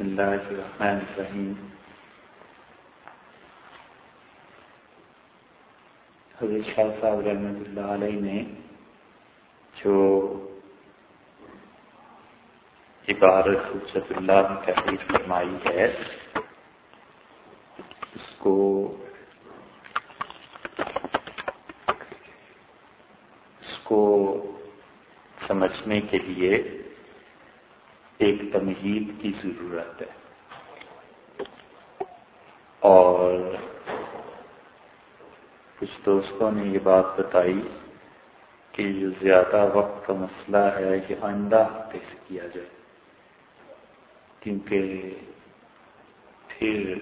بسم اللہ الرحمن الرحیم حضرت شاہ صاحب رحمۃ اللہ علیہ نے جو عبارت حجت اللہ میں تحریر فرمائی ہے، اس کو اس کو سمجھنے کے لیے ایک تمہید کی ضرورت ہے۔ اور کچھ دوستوں نے یہ بات بتائی کہ جو زیادہ وقت کا مسئلہ ہے، یہ آئندہ ہفتے سے کیا جائے۔ کیونکہ پھر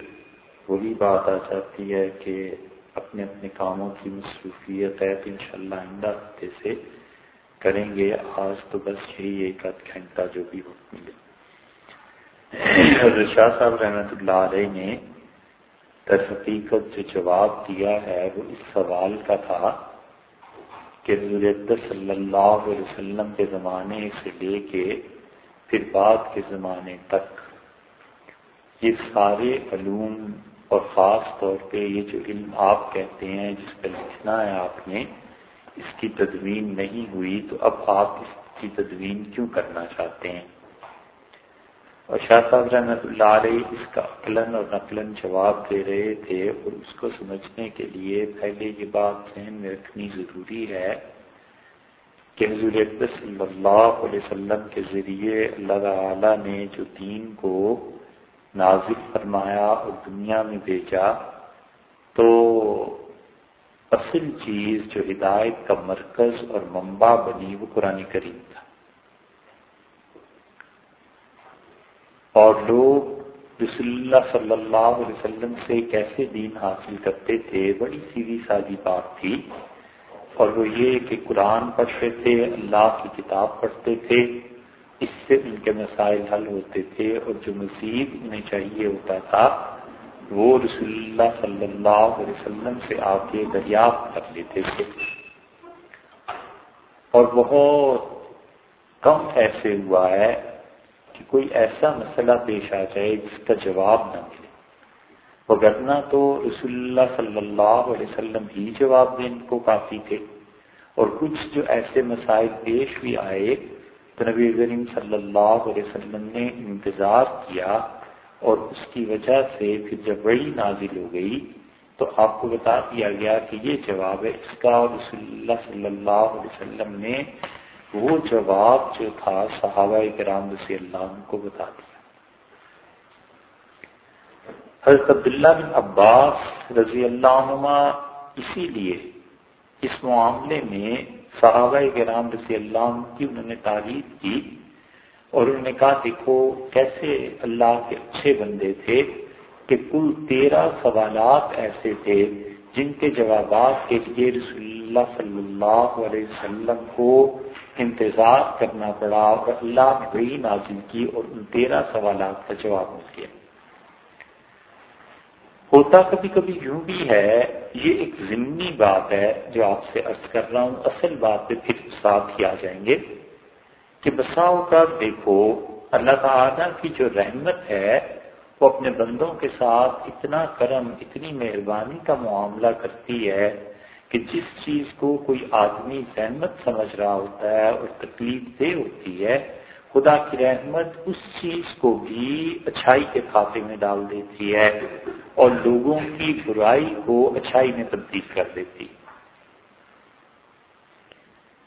وہی بات آ جاتی ہے کہ اپنے اپنے کاموں کی مصروفیت ہے، تو ان شاء اللہ آئندہ ہفتے سے کریں گے، آج تو بس یہی ایک آدھ گھنٹہ جو بھی وقت ملے حضرت شاہ صاحب رحمۃ اللہ علیہ نے در حقیقت جو جواب دیا ہے، وہ اس سوال کا تھا کہ حضرت صلی اللہ علیہ وسلم کے زمانے سے لے کے پھر بعد کے زمانے تک، یہ سارے علوم اور خاص طور پہ یہ جو علم آپ کہتے ہیں، جس کا لکھنا ہے آپ نے اس کی تدوین نہیں ہوئی تو اب آپ اس کی تدوین کیوں کرنا چاہتے ہیں؟ اور شاہ صاحب رحمۃ اللہ علیہ اس کا عقلاً اور نقلاً جواب دے رہے تھے اور اس کو سمجھنے کے لیے پہلے یہ بات ذہن میں رکھنی ضروری ہے کہ حضور صلی اللہ علیہ وسلم کے ذریعے اللہ تعالیٰ نے جو دین کو نازک فرمایا اور دنیا میں بھیجا تو اصل چیز جو ہدایت کا مرکز اور منبع بنی وہ قرآن کریم تھا۔ اور لوگ رسول اللہ صلی اللہ علیہ وسلم سے کیسے دین حاصل کرتے تھے، بڑی سیدھی سادی بات تھی۔ اور وہ یہ کہ قرآن پڑھتے تھے، اللہ کی کتاب پڑھتے تھے، اس سے ان کے مسائل حل ہوتے تھے اور جو مزید انہیں چاہیے ہوتا تھا وہ رسول اللہ صلی اللہ علیہ وسلم سے آ کے دریافت کر لیتے تھے۔ اور بہت کم ایسے ہوا ہے کہ کوئی ایسا مسئلہ پیش آ جائے جس کا جواب نہ ملے۔ وغیرہ تو رسول اللہ صلی اللہ علیہ وسلم ہی جواب دینے کو کافی تھے۔ اور کچھ جو ایسے مسائل پیش بھی آئے تو نبی کریم صلی اللہ علیہ وسلم نے انتظار کیا اور اس کی وجہ سے پھر جب بڑی نازل ہو گئی تو آپ کو بتا دیا گیا کہ یہ جواب ہے۔ اس کا رسول اللہ صلی اللہ علیہ وسلم نے وہ جواب جو تھا صحابہ کرام رضی اللہ عنہ کو بتا دیا۔ حضرت عبداللہ بن عباس رضی اللہ عنہ اسی لیے اس معاملے میں صحابہ کرام رضی اللہ عنہ کی انہوں نے تعریف کی اور انہوں نے کہا، دیکھو، کیسے اللہ کے اچھے بندے تھے کہ کل تیرہ سوالات ایسے تھے جن کے جوابات کے لیے رسول اللہ صلی اللہ علیہ وسلم کو انتظار کرنا پڑا اور اللہ نے وہی نازل کی اور ان تیرہ سوالات کا جواب مل گیا. ہوتا کبھی کبھی یوں بھی ہے، یہ ایک ضمنی بات ہے جو آپ سے عرض کر رہا ہوں، اصل بات پہ پھر ساتھ ہی آ جائیں گے۔ کہ بساؤ کا دیکھو، اللہ تعالیٰ کی جو رحمت ہے، وہ اپنے بندوں کے ساتھ اتنا کرم، اتنی مہربانی کا معاملہ کرتی ہے کہ جس چیز کو کوئی آدمی زحمت سمجھ رہا ہوتا ہے اور تکلیف دہ ہوتی ہے، خدا کی رحمت اس چیز کو بھی اچھائی کے کھاتے میں ڈال دیتی ہے اور لوگوں کی برائی کو اچھائی میں تبدیل کر دیتی۔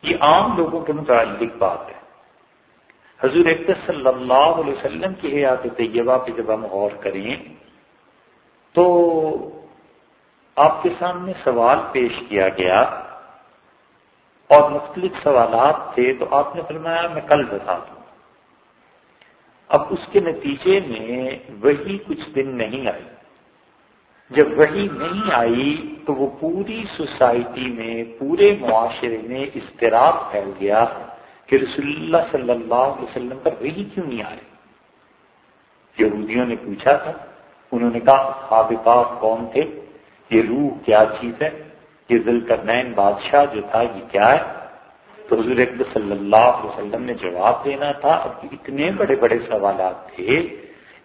یہ عام لوگوں کے متعلق بات ہے۔ حضور صلی اللہ علیہ وسلم کی حیات طیبہ پہ جب ہم غور کریں تو آپ کے سامنے سوال پیش کیا گیا اور مختلف سوالات تھے تو آپ نے فرمایا میں کل بتا دوں۔ اب اس کے نتیجے میں وہی کچھ دن نہیں آئی جب وہی نہیں آئی تو وہ پوری سوسائٹی میں، پورے معاشرے میں اضطراب پھیل گیا۔ کہ رسول اللہ صلی اللہ علیہ وسلم پر وہی کیوں نہیں آئے؟ یہودیوں نے پوچھا تھا، انہوں نے کہا سابقات کون تھے؟ یہ روح کیا چیز ہے؟ یہ ذل کرنین بادشاہ جو تھا، یہ کیا ہے؟ تو حضور اکبر صلی اللہ علیہ وسلم نے جواب دینا تھا، اب اتنے بڑے بڑے سوالات تھے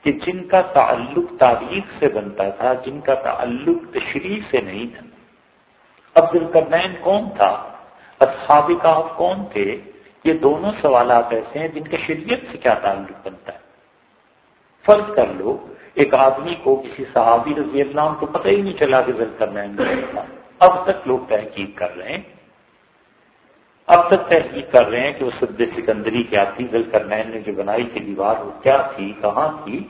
کہ جن کا تعلق تاریخ سے بنتا تھا، جن کا تعلق تشریح سے نہیں تھا۔ عبد الکرنین کون تھا؟ اصحاب کہف کون تھے؟ یہ دونوں سوالات ایسے ہیں جن کا شریعت سے کیا تعلق بنتا ہے۔ فرض کر لو، ایک آدمی کو کسی صحابی رضی اللہ عنہ کو پتہ ہی نہیں چلا کہ ذلکرنین تھا اب تک لوگ تحقیق کر رہے ہیں۔ اب تک تحقیق کر رہے ہیں کہ وہ سد سکندری کیا تھی ذلکرنین نے جو بنائی تھی دیوار، وہ کیا تھی، کہاں تھی؟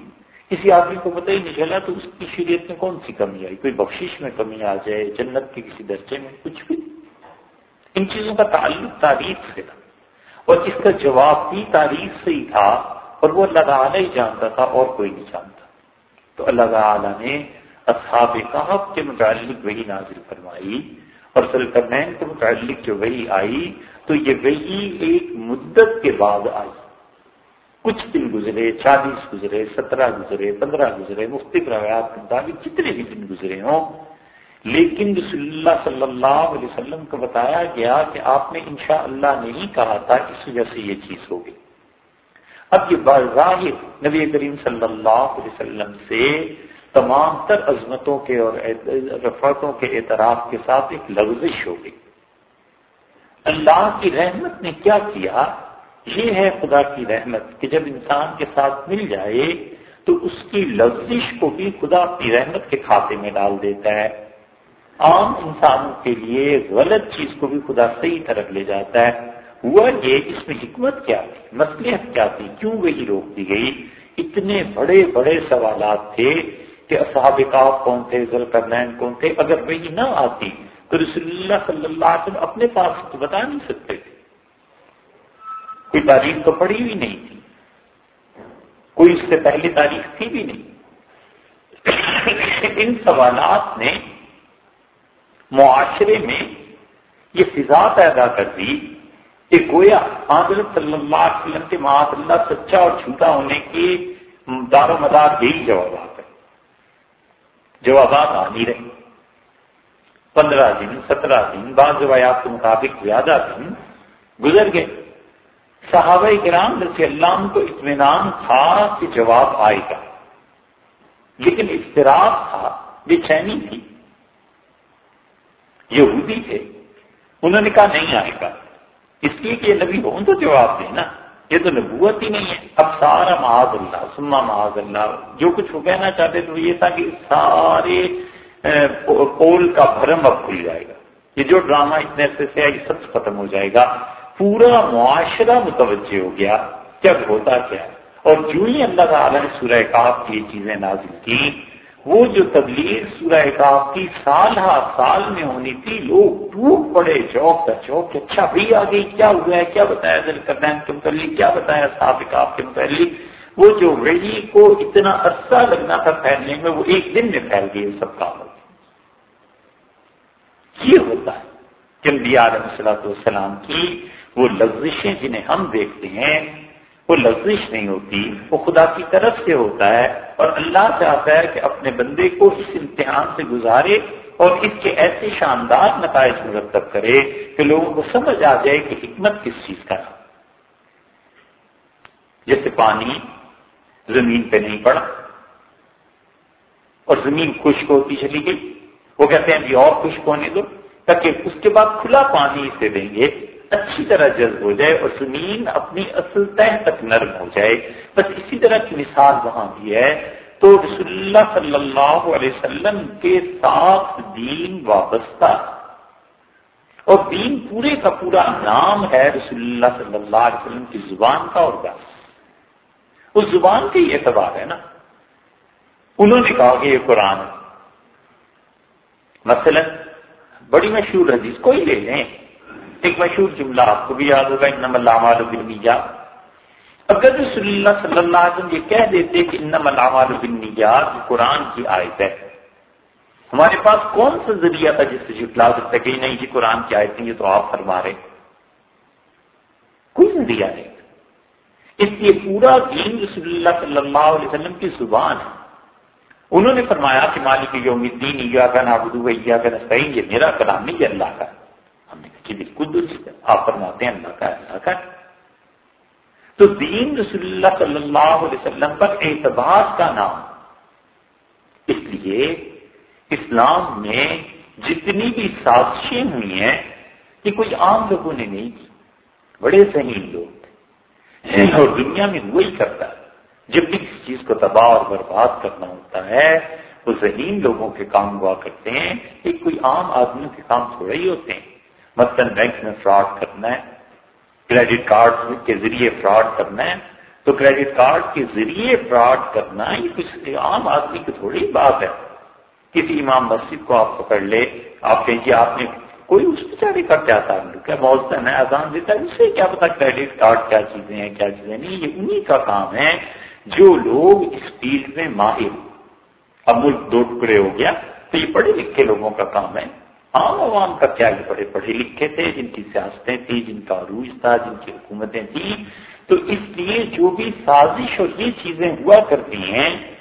کسی آدمی کو پتہ ہی نہیں چلا تو اس کی شریعت میں کون سی کمی آئی؟ کوئی بخشش میں کمی آ جائے، جنت کے کسی درجے میں کچھ بھی؟ ان چیزوں کا تعلق تاریخ سے تھا۔ اور اس کا جواب بھی تاریخ سے ہی تھا اور وہ اللہ تعالیٰ ہی جانتا تھا اور کوئی نہیں جانتا۔ تو اللہ تعالیٰ نے اصحاب کہف کے متعلق وہی نازل فرمائی اور سلطنین کے متعلق جو وہی آئی تو یہ وہی ایک مدت کے بعد آئی۔ کچھ دن گزرے، چالیس گزرے، سترہ گزرے، پندرہ گزرے، مختلف روایات کے مطابق جتنے بھی دن گزرے ہوں لیکن رسول اللہ صلی اللہ علیہ وسلم کو بتایا گیا کہ آپ نے انشاء اللہ نہیں کہا تھا، اس وجہ سے یہ چیز ہوگی اب یہ بظاہر نبی کریم صلی اللہ علیہ وسلم سے تمام تر عظمتوں کے اور رفعتوں کے اعتراف کے ساتھ ایک لفزش ہوگی اللہ کی رحمت نے کیا کیا؟ یہ ہے خدا کی رحمت کہ جب انسان کے ساتھ مل جائے تو اس کی لفزش کو بھی خدا اپنی رحمت کے کھاتے میں ڈال دیتا ہے۔ عام انسانوں کے لیے غلط چیز کو بھی خدا صحیح طرف لے جاتا ہے۔ ہوا یہ اس میں حکمت کیا تھی مسلحت کیا تھی؟ کیوں وہی روک دی گئی؟ اتنے بڑے بڑے سوالات تھے کہ اصحاب کاف کون تھے ذلکرنین کون تھے؟ اگر وہی نہ آتی تو رسول اللہ صلی اللہ علیہ وسلم اپنے پاس تو بتا نہیں سکتے۔ تھے کوئی تاریخ تو پڑھی ہوئی نہیں تھی۔ کوئی اس سے پہلی تاریخ تھی بھی نہیں۔ ان سوالات نے معاشرے میں یہ فضا پیدا کر دی کہ گویا حضرت صلی اللہ علیہ وسلم کے معاذ اللہ سچا اور جھوٹا ہونے کی دار و مدار یہی جوابات ہے جوابات آ نہیں رہے پندرہ دن، سترہ دن، بعض روایات کے مطابق زیادہ دن گزر گئے۔ صحابہ کرام رضی اللہ کو اطمینان تھا کہ جواب آئے گا۔ لیکن اختراف تھا، بے چینی تھی۔ یہودی تھے۔ انہوں نے کہا، نہیں آئے گا۔ اس لیے کہ یہ نبی ہوں تو جواب دے نا۔ یہ تو نبوت ہی نہیں ہے۔ اب سارا معاذ اللہ سما معاذ اللہ۔ جو کچھ وہ کہنا چاہتے تھے وہ یہ تھا کہ سارے پول کا بھرم اب کھل جائے گا۔ یہ جو ڈرامہ اتنے عرصے سے ہے یہ سب ختم ہو جائے گا۔ پورا معاشرہ متوجہ ہو گیا۔ جب ہوتا کیا؟ اور جو ہی اللہ تعالیٰ نے سورہ کاف کی یہ چیزیں نازل کی وہ جو تبلیغ سورہ کاف کی سال ہا سال میں ہونی تھی، لوگ ٹوٹ پڑے، چوک کا چوک اچھا بھی آ گئی، کیا ہوا ہے؟ کیا بتایا دل کرنا کے متعلق کیا بتایا صاحب کاف کے متعلق؟ وہ جو وہی کو اتنا عرصہ لگنا تھا پھیلنے میں، وہ ایک دن میں پھیل گئی سب کام یہ ہوتا ہے کہ علیہ السلاۃ والسلام کی وہ لفزشیں جنہیں ہم دیکھتے ہیں وہ لفزش نہیں ہوتی، وہ خدا کی طرف سے ہوتا ہے اور اللہ چاہتا ہے کہ اپنے بندے کو اس امتحان سے گزارے اور اس کے ایسے شاندار نتائج مرتب کرے کہ لوگوں کو سمجھ آ جائے کہ حکمت کس چیز کا ہے۔ جیسے پانی، زمین پہ نہیں پڑا اور زمین خشک ہوتی چلی گئی۔ وہ کہتے ہیں ابھی اور خشک ہونے دو تاکہ اس کے بعد کھلا پانی اسے دیں گے۔ اچھی طرح جذب ہو جائے اور زمین اپنی اصل تہ تک نرم ہو جائے۔ بس اسی طرح کی مثال وہاں بھی ہے۔ تو رسول اللہ صلی اللہ علیہ وسلم کے ساتھ دین وابستہ۔ اور دین پورے کا پورا نام ہے رسول اللہ صلی اللہ علیہ وسلم کی زبان کا اور بس اس زبان کا ہی اعتبار ہے نا۔ انہوں نے کہا کہ یہ قرآن مثلا بڑی مشہور حدیث، کوئی لے لیں۔ ایک مشہور جملہ آپ کو بھی یاد ہوگا انم اللہ بنیا اگر رسول اللہ صلی اللہ علیہ وسلم یہ کہہ دیتے کہ انم اللہ بنیا قرآن کی آیت ہے، ہمارے پاس کون سا ذریعہ تھا جس سے جٹلا سکتا کہ نہیں جی قرآن کی آیت نہیں، یہ تو آپ فرما رہے کوئی ذریعہ نہیں۔ اس لیے پورا دین رسول اللہ صلی اللہ علیہ وسلم کی زبان ہے۔ انہوں نے فرمایا کہ مالک یوم الدین یا کا نابدو یا کا نسعین یہ میرا کلام نہیں یہ اللہ کا۔ ہم کہ بالکل درست ہے۔ آپ فرماتے ہیں، اللہ کا اللہ کا تو دین رسول اللہ صلی اللہ علیہ وسلم پر اعتبار کا نام۔ اس لیے اسلام میں جتنی بھی سازشیں ہوئی ہیں کہ کوئی عام لوگوں نے نہیں کی، بڑے ذہین لوگ اور دنیا میں وہی کرتا ہے۔ جب بھی کسی چیز کو تباہ اور برباد کرنا ہوتا ہے، وہ ذہین لوگوں کے کام ہوا کرتے ہیں۔ ایک کوئی عام آدمیوں کے کام تھوڑے ہی ہوتے ہیں۔ مثلاً بینک میں فراڈ کرنا ہے، کریڈٹ کارڈ کے ذریعے فراڈ کرنا ہے، تو کریڈٹ کارڈ کے ذریعے فراڈ کرنا یہ کچھ عام آدمی کی تھوڑی بات ہے۔ کسی امام مسجد کو آپ پکڑ لے، آپ کہیں گے آپ نے کوئی اس بیچارے کا کیا تعلق کیا بہت نیا اذان دیتا ہے، اسے کیا پتا کریڈٹ کارڈ کیا چیزیں ہیں، کیا چیزیں نہیں، یہ انہیں کا کام ہے۔ جو لوگ اس فیلڈ میں ماہر، اب ملک دو ٹکڑے ہو گیا، تو یہ پڑھے لکھے لوگوں کا کام ہے۔ عام عوام کا کیا یہ بڑے پڑھے لکھے تھے، جن کی سیاستیں تھیں، جن کا عروج تھا، جن کی حکومتیں تھیں۔ تو اس لیے جو بھی سازش اور یہ چیزیں ہوا کرتی ہیں،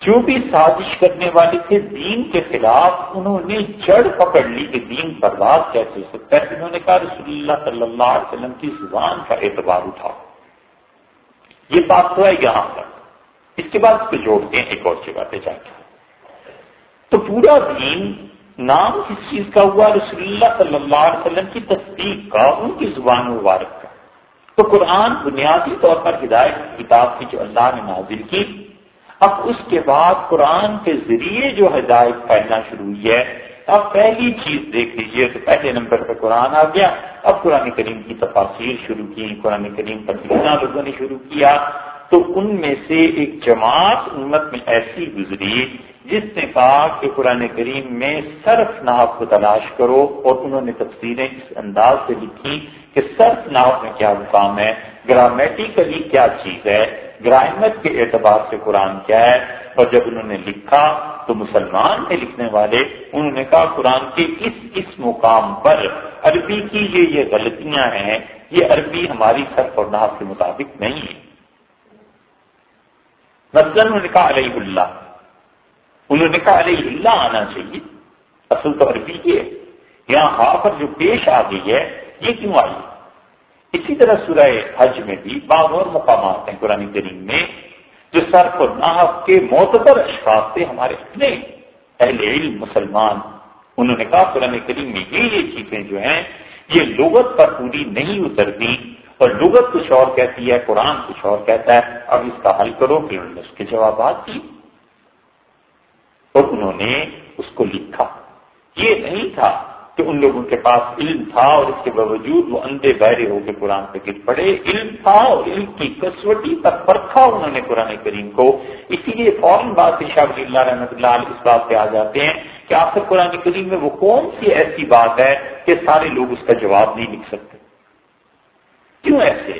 جو بھی سازش کرنے والے تھے دین کے خلاف، انہوں نے جڑ پکڑ لی کہ دین برباد کیسے ہو سکتا ہے۔ انہوں نے کہا رسول اللہ صلی اللہ علیہ وسلم کی زبان کا اعتبار اٹھاؤ۔ یہ بات تو ہے یہاں پر۔ اس کے بعد اس پہ جوڑتے ہیں، ایک اور جگہ پہ جا کے۔ تو پورا دین نام کس چیز کا ہوا؟ رسول اللہ صلی اللہ علیہ وسلم کی تصدیق کا، ان کی زبان مبارک کا۔ تو قرآن بنیادی طور پر ہدایت کتاب کی جو اللہ نے نازل کی۔ اب اس کے بعد قرآن کے ذریعے جو ہدایت پھیلنا شروع ہوئی ہے اب پہلی چیز دیکھ لیجیے تو پہلے نمبر پہ قرآن آ گیا۔ اب قرآن کریم کی تفاصیر شروع کی، قرآن کریم پر لکھنا لوگوں نے شروع کیا۔ تو ان میں سے ایک جماعت امت میں ایسی گزری جس نے کہا کہ قرآن کریم میں صرف ناف کو تلاش کرو اور انہوں نے تفصیلیں اس انداز سے لکھی کہ صرف ناف میں کیا مقام ہے، گرامیٹیکلی کیا چیز ہے گرامر کے اعتبار سے قرآن کیا ہے۔ اور جب انہوں نے لکھا تو مسلمان میں لکھنے والے انہوں نے کہا قرآن کے اس اس مقام پر عربی کی یہ یہ غلطیاں ہیں، یہ عربی ہماری سرف اور ناف کے مطابق نہیں ہے۔ مثلاً انہوں نے کہا علیہ اللہ۔ انہوں نے کہا علیہ اللہ آنا چاہیے۔ اصل تو عربی یہ یہاں ہا پر جو پیش آ گئی ہے، یہ کیوں آئی؟ اسی طرح سورہ حج میں بھی بعض اور مقامات ہیں قرآن کریم میں، جو سرف اور ناف کے معتبر اشخاص تھے ہمارے اپنے اہل علم، مسلمان۔ انہوں نے کہا قرآن کریم میں یہ یہ چیزیں جو ہیں، یہ لغت پر پوری نہیں اترتی اور لغت کچھ اور کہتی ہے، قرآن کچھ اور کہتا ہے۔ اب اس کا حل کرو پھر انہوں نے اس کے جوابات دی اور انہوں نے اس کو لکھا۔ یہ نہیں تھا کہ ان لوگوں کے پاس علم تھا اور اس کے باوجود وہ اندھے بہرے ہو کے قرآن پہ گر پڑے۔ علم تھا اور علم کی کسوٹی پر پرکھا انہوں نے قرآن کریم کو۔ اسی لیے فوراً بات شاہ اللہ رحمۃ اللہ علیہ اس بات پہ آ جاتے ہیں کہ آخر قرآن کریم میں وہ کون سی ایسی بات ہے کہ سارے لوگ اس کا جواب نہیں لکھ سکتے۔ کیوں ایسے؟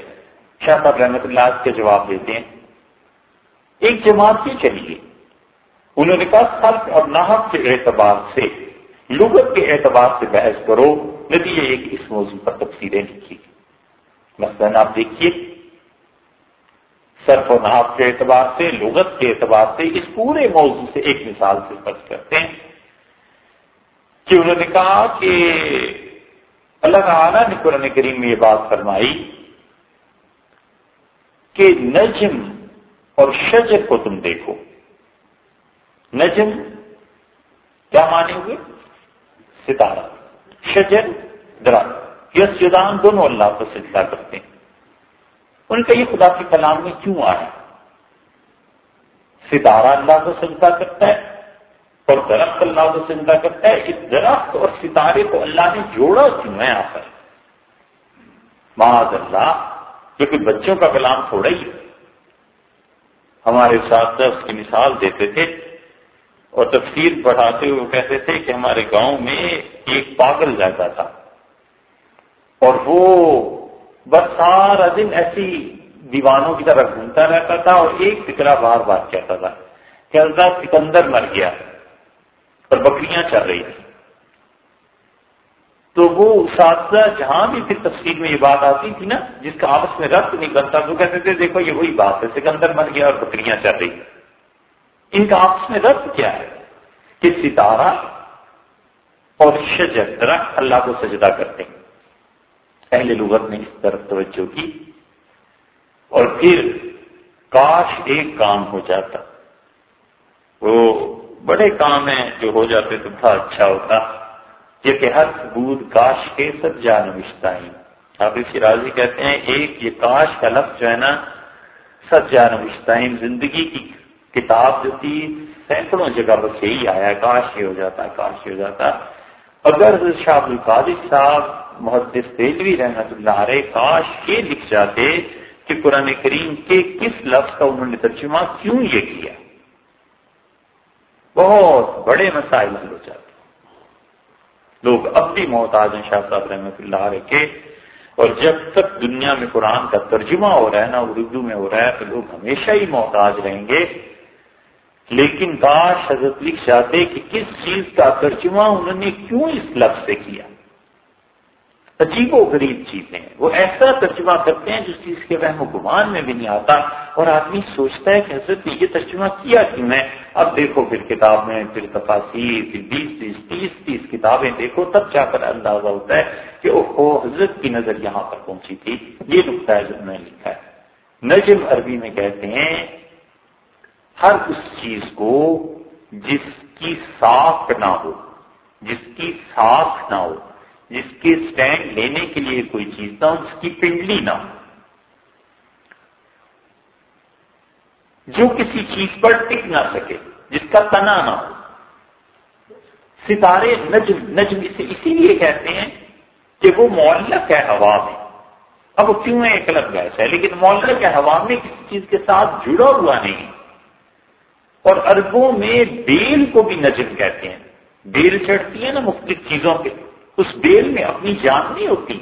شاہ صاحب رحمت اللہ کے جواب دیتے ہیں۔ ایک جماعت سے چلیے۔ انہوں نے کہا سب اور ناحق کے اعتبار سے، لغت کے اعتبار سے بحث کرو۔ نتیجے ایک اس موضوع پر تفصیلیں لکھی۔ مثلاً آپ دیکھیے، صرف و نحف کے اعتبار سے، لغت کے اعتبار سے اس پورے موضوع سے ایک مثال سے فرض کرتے ہیں کہ انہوں نے کہا کہ اللہ تعالیٰ نے قرآن کریم میں یہ بات فرمائی کہ نجم اور شجر کو تم دیکھو۔ نجم کیا مانے ہوئے ستارہ۔ شجر، درخت۔ یس جدان دونوں اللہ کو سجدہ کرتے ہیں۔ ان کا یہ خدا کے کلام میں کیوں آیا؟ ستارہ اللہ کو سجدہ کرتا ہے۔ اور درخت اللہ کو سجدہ کرتا ہے، اس درخت اور ستارے کو اللہ نے جوڑا کیوں ہے آخر۔ معاذ اللہ کیونکہ بچوں کا کلام تھوڑا ہی ہمارے ساتھ اس کی مثال دیتے تھے اور تفسیر پڑھاتے ہوئے کہتے تھے کہ ہمارے گاؤں میں ایک پاگل جاتا تھا۔ اور وہ بس سارا دن ایسی دیوانوں کی طرح گھومتا رہتا تھا اور ایک فکرا بار بار کہتا تھا کہ اللہ سکندر مر گیا۔ اور بکریاں چل رہی تھی تو وہ اساتذہ جہاں بھی پھر تفصیل میں یہ بات آتی تھی نا، جس کا آپس میں ربط نہیں کرتا تو کہتے تھے، دیکھو یہ وہی بات ہے، سکندر مر گیا اور بکریاں چل رہی۔ ان کا آپس میں ربط کیا ہے؟ کہ ستارہ اور شجر، درخت اللہ کو سجدہ کرتے ہیں۔ اہل لغت نے اس طرف توجہ کی۔ اور پھر کاش ایک کام ہو جاتا، وہ بڑے کام ہیں جو ہو جاتے تو بڑا اچھا ہوتا۔ یہ کہ ہر ثبوت کاش کے سب جانوشتا ہی آپ شرازی کہتے ہیں، ایک یہ کاش کا لفظ جو ہے نا، سب جانوشتائن زندگی کی کتاب جو تھی، سینکڑوں جگہ بس یہی آیا، کاش یہ ہو جاتا، کاش یہ ہو جاتا۔ اگر شاہ القادر صاحب محدث تیلوی رحمت اللہ علیہ کاش یہ لکھ جاتے کہ قرآن کریم کے کس لفظ کا انہوں نے ترجمہ کیوں یہ کیا؟ بہت بڑے مسائل حل ہو جاتے لوگ اب بھی محتاج ہیں شاہ صاحب رحمۃ اللہ علیہ کے۔ اور جب تک دنیا میں قرآن کا ترجمہ ہو رہا ہے نا اردو میں ہو رہا ہے، تو لوگ ہمیشہ ہی محتاج رہیں گے۔ لیکن کاش حضرت لکھ جاتے کہ کس چیز کا ترجمہ انہوں نے کیوں اس لفظ سے کیا؟ عجیب و غریب چیزیں ہیں۔ وہ ایسا ترجمہ کرتے ہیں جس چیز کے وہم و گمان میں بھی نہیں آتا اور آدمی سوچتا ہے کہ حضرت نے یہ ترجمہ کیا کیوں ہے؟ اب دیکھو پھر کتاب میں، پھر تفاصیر پھر بیس تیس تیس تیس کتابیں دیکھو، تب جا کر اندازہ ہوتا ہے کہ او حضرت کی نظر یہاں پر پہنچی تھی۔ یہ نقطہ ہے جو میں نے لکھا ہے۔ نجم عربی میں کہتے ہیں، ہر اس چیز کو جس کی ساکھ نہ ہو، جس کی ساکھ نہ ہو جس کے سٹینڈ لینے کے لیے کوئی چیز نہ اس کی پنڈلی نہ ہو۔ جو کسی چیز پر ٹک نہ سکے، جس کا تنا نہ ہو۔ ستارے نجم نجم اسے اسی لیے کہتے ہیں کہ وہ معلق ہے ہوا میں۔ اب وہ کیوں ہے؟ ایک الگ گیس ہے، لیکن معلق ہے ہوا میں کسی چیز کے ساتھ جڑا ہوا نہیں۔ اور اربوں میں بیل کو بھی نجم کہتے ہیں۔ بیل چڑھتی ہے نا مختلف چیزوں کے اس بیل میں اپنی جان نہیں ہوتی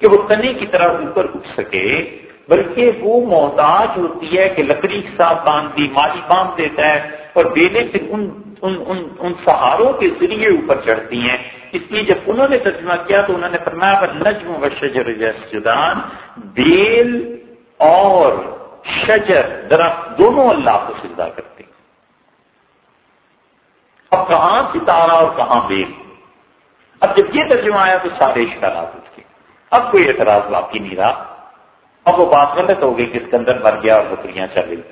کہ وہ تنے کی طرح اوپر اٹھ سکے بلکہ وہ محتاج ہوتی ہے کہ لکڑی کے ساتھ باندھ دی مالی باندھ دیتا ہے اور بیلیں پھر ان ان, ان, ان سہاروں کے ذریعے اوپر چڑھتی ہیں۔ اس لیے جب انہوں نے ترجمہ کیا تو انہوں نے فرمایا نجم و شجر جدان بیل اور شجر درخت دونوں اللہ کو سجدہ کرتے ہیں۔ اب کہاں ستارہ اور کہاں بیل؟ اب جب یہ ترجمہ آیا تو سارے اشکالات اٹھ گئے۔ اب کوئی اعتراض باقی نہیں رہا۔ اب وہ بات غلط ہو گئی کہ اس کے اندر مر گیا اور بکریاں چل گئی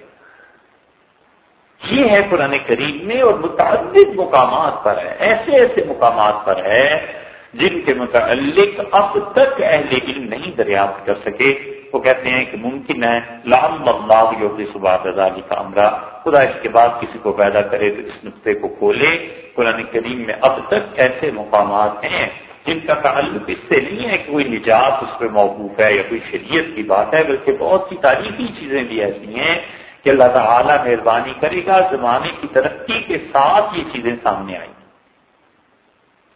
یہ ہے قرآن کریم میں اور متعدد مقامات پر ہے۔ ایسے ایسے مقامات پر ہے جن کے متعلق اب تک اہل علم نہیں دریافت کر سکے۔ وہ کہتے ہیں کہ ممکن ہے لام اللہ یوگی صبح رضالی کا امرا خدا اس کے بعد کسی کو پیدا کرے تو اس نقطے کو کھولے۔ قرآن کریم میں اب تک ایسے مقامات ہیں جن کا تعلق اس سے نہیں ہے کہ کوئی نجات اس پہ موقوف ہے یا کوئی شریعت کی بات ہے، بلکہ بہت سی تاریخی چیزیں بھی ایسی ہیں کہ اللہ تعالیٰ مہربانی کرے گا زمانے کی ترقی کے ساتھ یہ چیزیں سامنے آئیں۔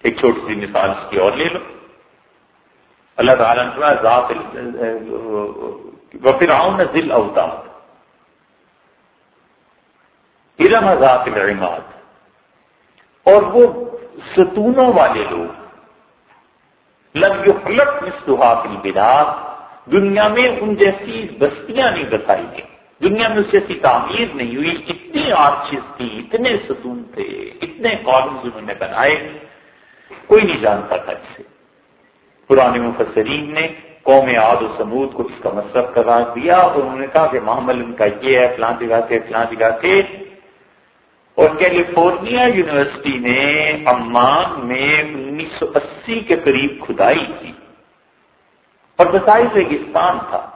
ایک چھوٹی سی مثال اس کی اور لے لو۔ اللہ تعالیٰ نے ذات وفراؤن ذل اوتاد ارم ذات العماد. اور وہ ستونوں والے لوگ لم یخلق مثلها فی البلاد، دنیا میں ان جیسی بستیاں نہیں بتائی گئی دنیا میں اس جیسی تعمیر نہیں ہوئی، اتنی آرچز تھی، اتنے ستون تھے، اتنے کالمز انہوں نے بنائے، کوئی نہیں جانتا تھا اسے پرانے مفسرین نے قوم عاد و سمود کو اس کا مطلب قرار دیا اور انہوں نے کہا کہ محمل ان کا یہ ہے، فلاں جگہ سے فلاں جگہ سے۔ اور کیلیفورنیا یونیورسٹی نے امان میں انیس سو اسی کے قریب کھدائی کی۔ اور بسائی ریگستان تھا۔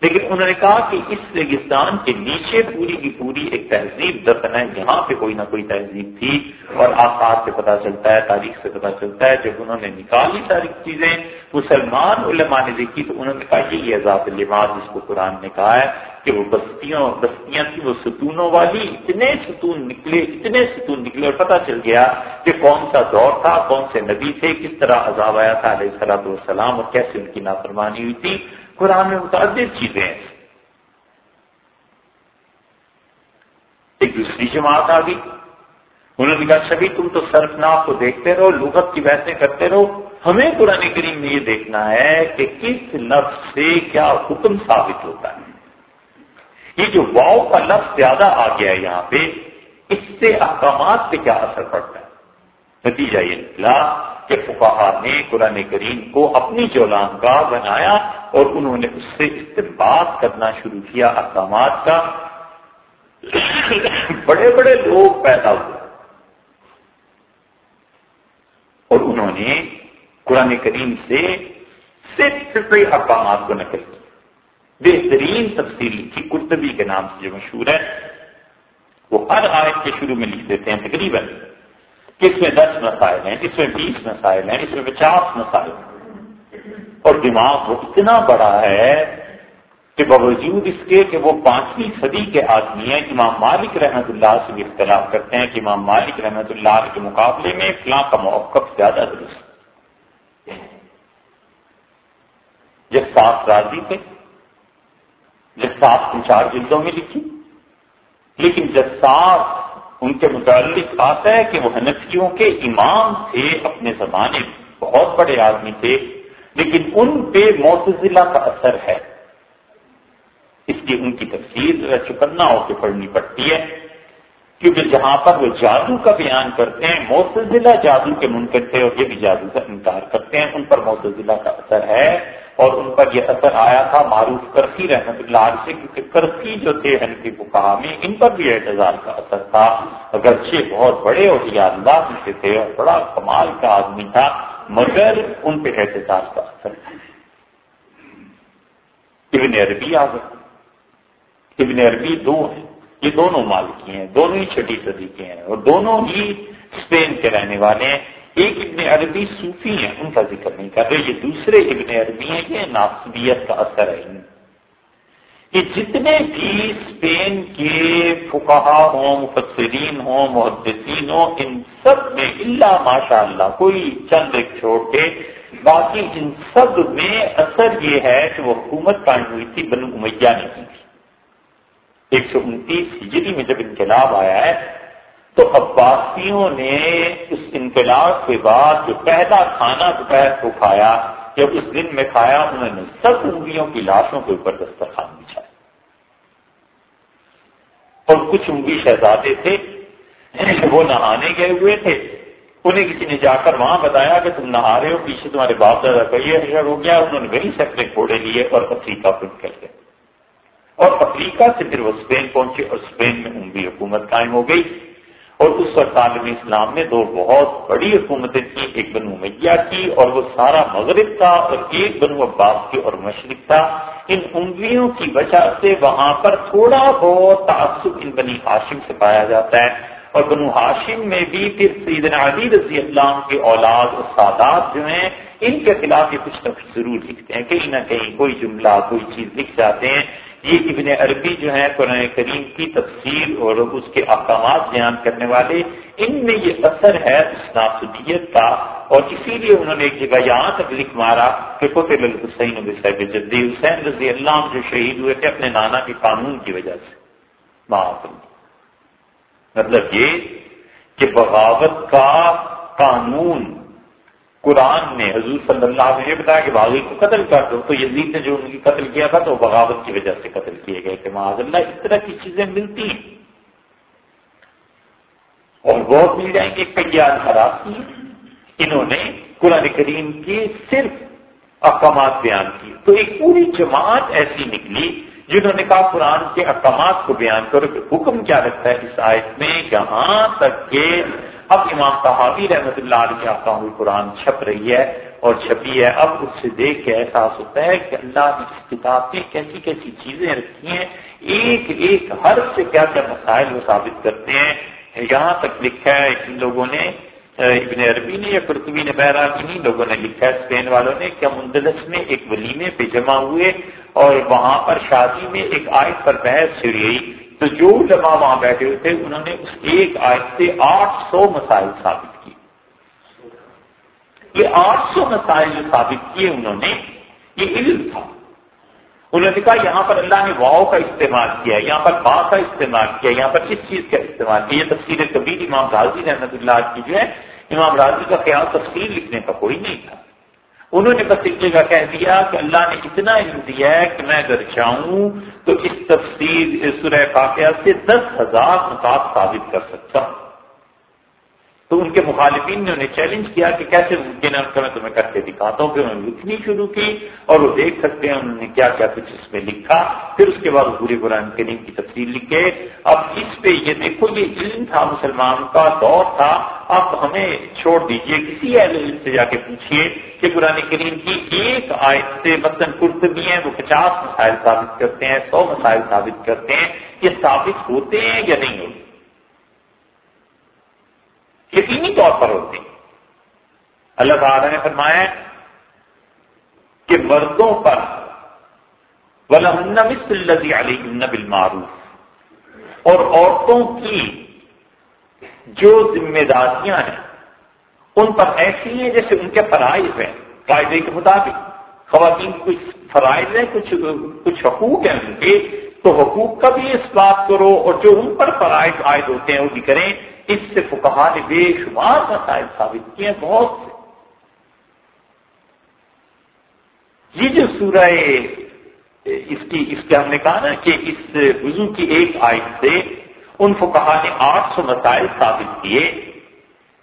لیکن انہوں نے کہا کہ اس ریگستان کے نیچے پوری کی پوری ایک تہذیب دفن ہے۔ یہاں پہ کوئی نہ کوئی تہذیب تھی اور آسات سے پتہ چلتا ہے، تاریخ سے پتہ چلتا ہے۔ جب انہوں نے نکالی ساری چیزیں، مسلمان علماء نے دیکھی تو انہوں نے کہا کہ یہ ذات لباس جس کو قرآن نے کہا ہے کہ وہ بستیاں بستیاں تھیں، وہ ستونوں والی، اتنے ستون نکلے، اتنے ستون نکلے اور پتہ چل گیا کہ کون سا دور تھا، کون سے نبی تھے، کس طرح عذاب آیا تھا علیہ السلاۃ والسلام اور کیسے ان کی نافرمانی ہوئی تھی۔ قرآن میں متعدد چیزیں ہیں۔ ایک دوسری جماعت آ گئی۔ انہوں نے کہا سبھی تم تو صرف ناف کو دیکھتے رہو، لغت کی بحثیں کرتے رہو۔ ہمیں قرآن کریم میں یہ دیکھنا ہے کہ کس لفظ سے کیا حکم ثابت ہوتا ہے۔ یہ جو واؤ کا لفظ زیادہ آ گیا ہے یہاں پہ، اس سے احکامات پہ کیا اثر پڑتا ہے؟ نتیجہ یہ نکلا کہ فقہ نے قرآن کریم کو اپنی جولان کا بنایا اور انہوں نے اس سے استعمال کرنا شروع کیا احکامات کا۔ بڑے بڑے لوگ پیدا ہوئے۔ اور انہوں نے قرآن کریم سے صرف احکامات کو نقل کی بہترین تفصیل لکھی کرتبی کے نام سے جو مشہور ہے۔ وہ ہر آیت کے شروع میں لکھ دیتے ہیں تقریباً کس میں دس مسائل ہیں کس میں بیس مسائل ہیں، اس میں پچاس مسائل ہیں۔ اور دماغ وہ اتنا بڑا ہے کہ باوجود اس کے کہ وہ پانچویں صدی کے آدمی ہیں، امام مالک رحمت اللہ سے بھی اختلاف کرتے ہیں کہ امام مالک رحمت اللہ کے مقابلے میں فلاں کا موقف زیادہ درست جب صاف راضی تھے۔ جب صاف ان چار جلدوں میں لکھی لیکن جب صاف ان کے متعلق آتا ہے کہ وہ حنفیوں کے امام تھے، اپنے زمانے میں بہت بڑے آدمی تھے، لیکن ان پہ معتزلہ کا اثر ہے۔ اس لیے ان کی تفصیل چکنا ہو کے پڑھنی پڑتی ہے۔ کیونکہ جہاں پر وہ جادو کا بیان کرتے ہیں، معتزلہ جادو کے منکر تھے اور یہ بھی جادو کا انکار کرتے ہیں، ان پر معتزلہ کا اثر ہے۔ اور ان پر یہ اثر آیا تھا معروف کرفی رحمت اللہ علیہ سے، کیونکہ کرفی جو تھے حنفی کو کہا میں، ان پر بھی اعتزار کا اثر تھا۔ اگرچہ بہت بڑے اور اللہ سے تھے، اور بڑا کمال کا آدمی تھا، مگر ان پہ احتجاج کا اثر تھا۔ ابن عربی آ گئے۔ ابن عربی دو ہیں۔ یہ دونوں مالکی ہیں، دونوں ہی چھٹی صدی کے ہیں، اور دونوں ہی اسپین کے رہنے والے ہیں۔ ایک ابن عربی صوفی ہیں، ان کا ذکر نہیں کر رہے، یہ دوسرے ابن عربی ہیں یہ ناصبیت کا اثر ہے۔ کہ جتنے بھی اسپین کے فکہ ہوں، مفسرین ہوں، محدثین ہوں، ان سب میں اللہ ماشاء اللہ کوئی چند ایک چھوڑ کے، باقی ان سب میں اثر یہ ہے کہ وہ حکومت قائم ہوئی تھی، بنو امیہ نے کی تھی۔ ایک سو انتیس ہجری میں جب انقلاب آیا ہے تو عباسیوں نے اس انقلاب کے بعد جو پہلا کھانا دوپہر کو کھایا، جب اس دن میں کھایا، انہوں نے سب انگلیوں کی لاشوں کے اوپر دسترخوان بچھایا۔ اور کچھ انگلی شہزادے تھے، وہ نہانے گئے ہوئے تھے۔ انہیں کسی نے جا کر وہاں بتایا کہ تم نہا رہے ہو، پیچھے تمہارے باپ دادا کا یہ ہو گیا، انہوں نے وہی سے اپنے گھوڑے لیے اور افریقہ پھٹ کر گئے۔ اور افریقہ سے پھر وہ اسپین پہنچے اور اسپین میں ان حکومت قائم ہو گئی۔ اور اس وقت عالم اسلام نے دو بہت بڑی حکومتیں تھیں ایک بنو میاں کی اور وہ سارا مغرب تھا اور ایک بنو عباس کی اور مشرق تھا ان انگلیوں کی وجہ سے وہاں پر تھوڑا بہت تعصب ان بنی ہاشم سے پایا جاتا ہے۔ اور بنو ہاشم میں بھی پھر سیدنا علی رضی اللہ کے اولاد اور سادات جو ہیں، ان کے خلاف یہ کچھ نہ کچھ ضرور لکھتے ہیں کہیں نہ کہیں کوئی جملہ، کوئی چیز لکھ جاتے ہیں۔ یہ ابن عربی جو ہے قرآن کریم کی تفصیل اور اس کے احکامات بیان کرنے والے، ان میں یہ اثر ہے اس ناسدیت کا اور اسی لیے انہوں نے ایک جگہ یہاں تک لکھ مارا کہ قطل الحسین جدی حسین رضی اللہ جو شہید ہوئے تھے اپنے نانا کے قانون کی وجہ سے۔ مطلب یہ کہ بغاوت کا قانون قرآن نے حضور صلی اللہ علیہ نے بتایا کہ باغی کو قتل کر دو، تو یزید نے جو ان کی قتل کیا تھا تو بغاوت کی وجہ سے قتل کیے گئے کہ معاذ اللہ اس طرح کی چیزیں ملتی ہیں۔ اور بہت مل جائیں گے کئی خراب کی انہوں نے قرآن کریم کی صرف احکامات بیان کی تو ایک پوری جماعت ایسی نکلی جنہوں نے کہا قرآن کے احکامات کو بیان کرو کہ حکم کیا رکھتا ہے اس آیت میں، یہاں تک کہ اب امام صحابی رحمت اللہ علیہ آتا ہوئی قرآن چھپ رہی ہے اور چھپی ہے۔ اب اس سے دیکھ کے احساس ہوتا ہے کہ اللہ نے اس کتاب میں کیسی کیسی چیزیں رکھی ہیں۔ ایک ایک ہر سے کیا کیا مسائل وہ ثابت کرتے ہیں۔ یہاں تک لکھا ہے ان لوگوں نے، ابن عربی نے یا قرطبی نے، بہرحال انہیں لوگوں نے لکھا ہے۔ اسپین والوں نے کیا مندلس میں ایک ولیمے پہ جمع ہوئے اور وہاں پر شادی میں ایک آیت پر بحث چھڑی گئی تو جو علماء وہاں بیٹھے ہوئے تھے، انہوں نے اس ایک آیت سے آٹھ سو مسائل ثابت کیے۔ یہ آٹھ سو مسائل جو ثابت کیے انہوں نے، یہ علم تھا۔ انہوں نے کہا، یہاں پر اللہ نے واؤ کا استعمال کیا، یہاں پر با کا استعمال کیا، یہاں پر کس چیز کا استعمال کیا۔ یہ تفصیل کبیر امام راضی رحمت اللہ کی جو ہے، امام راضی کا خیال تفصیل لکھنے کا کوئی نہیں تھا۔ انہوں نے بس ایک جگہ کہہ دیا کہ اللہ نے اتنا علم دیا ہے کہ میں اگر چاہوں تو اس تفصیل سورہ فاقیہ سے دس ہزار مقاب ثابت کر سکتا ہوں۔ تو ان کے مخالفین نے انہیں چیلنج کیا کہ کیسے ممکن ہے میں تمہیں کر کے دکھاتا ہوں، پھر انہوں نے لکھنی شروع کی اور وہ دیکھ سکتے ہیں انہوں نے کیا کیا کچھ اس میں لکھا۔ پھر اس کے بعد پوری قرآن کریم کی تفصیل لکھے۔ اب اس پہ یہ دیکھو، یہ علم تھا، مسلمان کا دور تھا۔ اب ہمیں چھوڑ دیجیے، کسی اہل علم سے جا کے پوچھیے کہ قرآن کریم کی ایک آیت سے مثلاً قرطبی ہیں، وہ پچاس مسائل ثابت کرتے ہیں، سو مسائل ثابت کرتے ہیں۔ یہ ثابت ہوتے ہیں یا نہیں ہوتے؟ یقینی طور پر ہوتے ہیں۔ اللہ تعالیٰ نے فرمایا کہ مردوں پر علی بالمعروف۔ اور عورتوں کی جو ذمہ داریاں ہیں، ان پر ایسی ہیں جیسے ان کے فرائض ہیں۔ قاعدے کے مطابق خواتین کچھ فرائض ہیں، کچھ کچھ حقوق ہیں ان کے۔ تو حقوق کا بھی اس بات کرو اور جو ان پر فرائض عائد ہوتے ہیں، وہ بھی کریں۔ اس سے فکہ نے بے شمار مسائل ثابت کیے ہیں بہت سے۔ یہ جو سورہ اس کی اس کے ہم نے کہا نا کہ اس وضو کی ایک آیت سے ان فکہ نے آٹھ سو مسائل ثابت کیے۔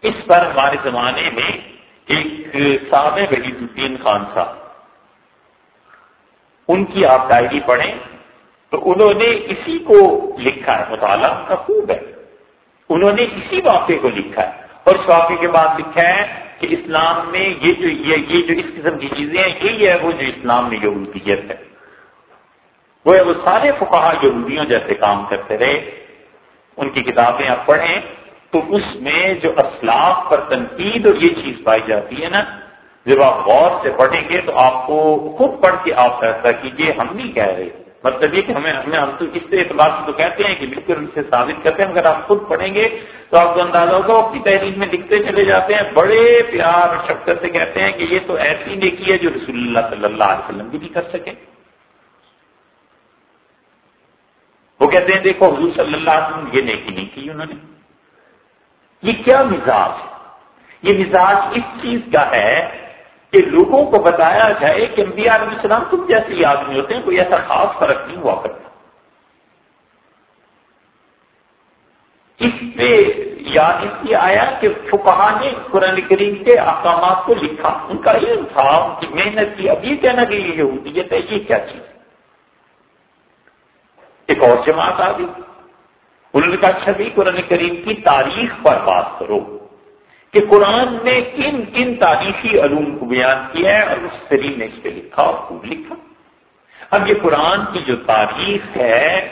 اس پر ہمارے زمانے میں ایک صاحب وحید الدین خان صاحب، ان کی آپ ڈائری پڑھیں تو انہوں نے اسی کو لکھا ہے، مطالعہ کا خوب ہے۔ انہوں نے اسی واقعے کو لکھا ہے۔ اور اس واقعے کے بعد لکھا ہے کہ اسلام میں یہ جو یہ جو اس قسم کی چیزیں ہیں، یہی ہے وہ جو اسلام میں یہودیت ہے۔ وہ وہ سارے فقہ یہودیوں جیسے کام کرتے رہے۔ ان کی کتابیں آپ پڑھیں تو اس میں جو اسلاف پر تنقید اور یہ چیز پائی جاتی ہے نا، جب آپ غور سے پڑھیں گے تو آپ کو خود پڑھ کے آپ فیصلہ کیجیے ہم نہیں کہہ رہے۔ مطلب یہ کہ ہمیں ہمیں ہم تو اس اعتبار سے تو کہتے ہیں کہ بالکل ان سے ثابت کرتے ہیں، اگر آپ خود پڑھیں گے تو آپ کو اندازہ ہوگا اپنی تحریر میں لکھتے چلے جاتے ہیں، بڑے پیار اور شفقت سے کہتے ہیں کہ یہ تو ایسی نیکی ہے جو رسول اللہ صلی اللہ علیہ وسلم بھی نہیں کر سکے۔ وہ کہتے ہیں، دیکھو حضور صلی اللہ علیہ وسلم یہ نیکی نہیں کی انہوں نے۔ یہ کیا مزاج ہے؟ یہ مزاج اس چیز کا ہے کہ لوگوں کو بتایا جائے کہ انبیاء علیہ السلام تم جیسے ہی آدمی ہوتے ہیں، کوئی ایسا خاص فرق نہیں ہوا کرتا۔ اس پہ یا اس لیے آیا کہ فکہ نے قرآن کریم کے احکامات کو لکھا۔ ان کا علم تھا ان کی محنت کی اب یہ کہنا کہ یہ ہوتی ہے، یہ کیا چیز ایک اور جماعت آ گئی۔ انہوں نے کہا اچھا بھی قرآن کریم کی تاریخ پر بات کرو۔ کہ قرآن نے کن کن تاریخی علوم کو بیان کیا ہے اور اس نے اس پہ لکھا اور خوب لکھا۔ اب یہ قرآن کی جو تاریخ ہے،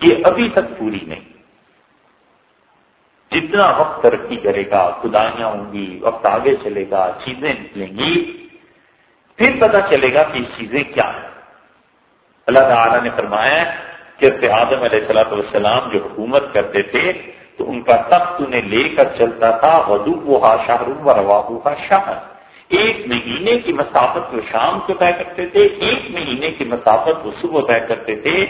یہ ابھی تک پوری نہیں۔ جتنا وقت ترقی کرے گا، خدائیاں ہوں گی، وقت آگے چلے گا، چیزیں نکلیں گی، پھر پتا چلے گا کہ یہ چیزیں کیا ہیں۔ اللہ تعالیٰ نے فرمایا کہ آدم علیہ السلام جو حکومت کرتے تھے تو ان کا تخت انہیں لے کر چلتا تھا ودو وہ شاہ و رواہو کا شاہ ایک مہینے کی مسافت وہ شام کو طے کرتے تھے، ایک مہینے کی مسافت وہ صبح طے کرتے تھے۔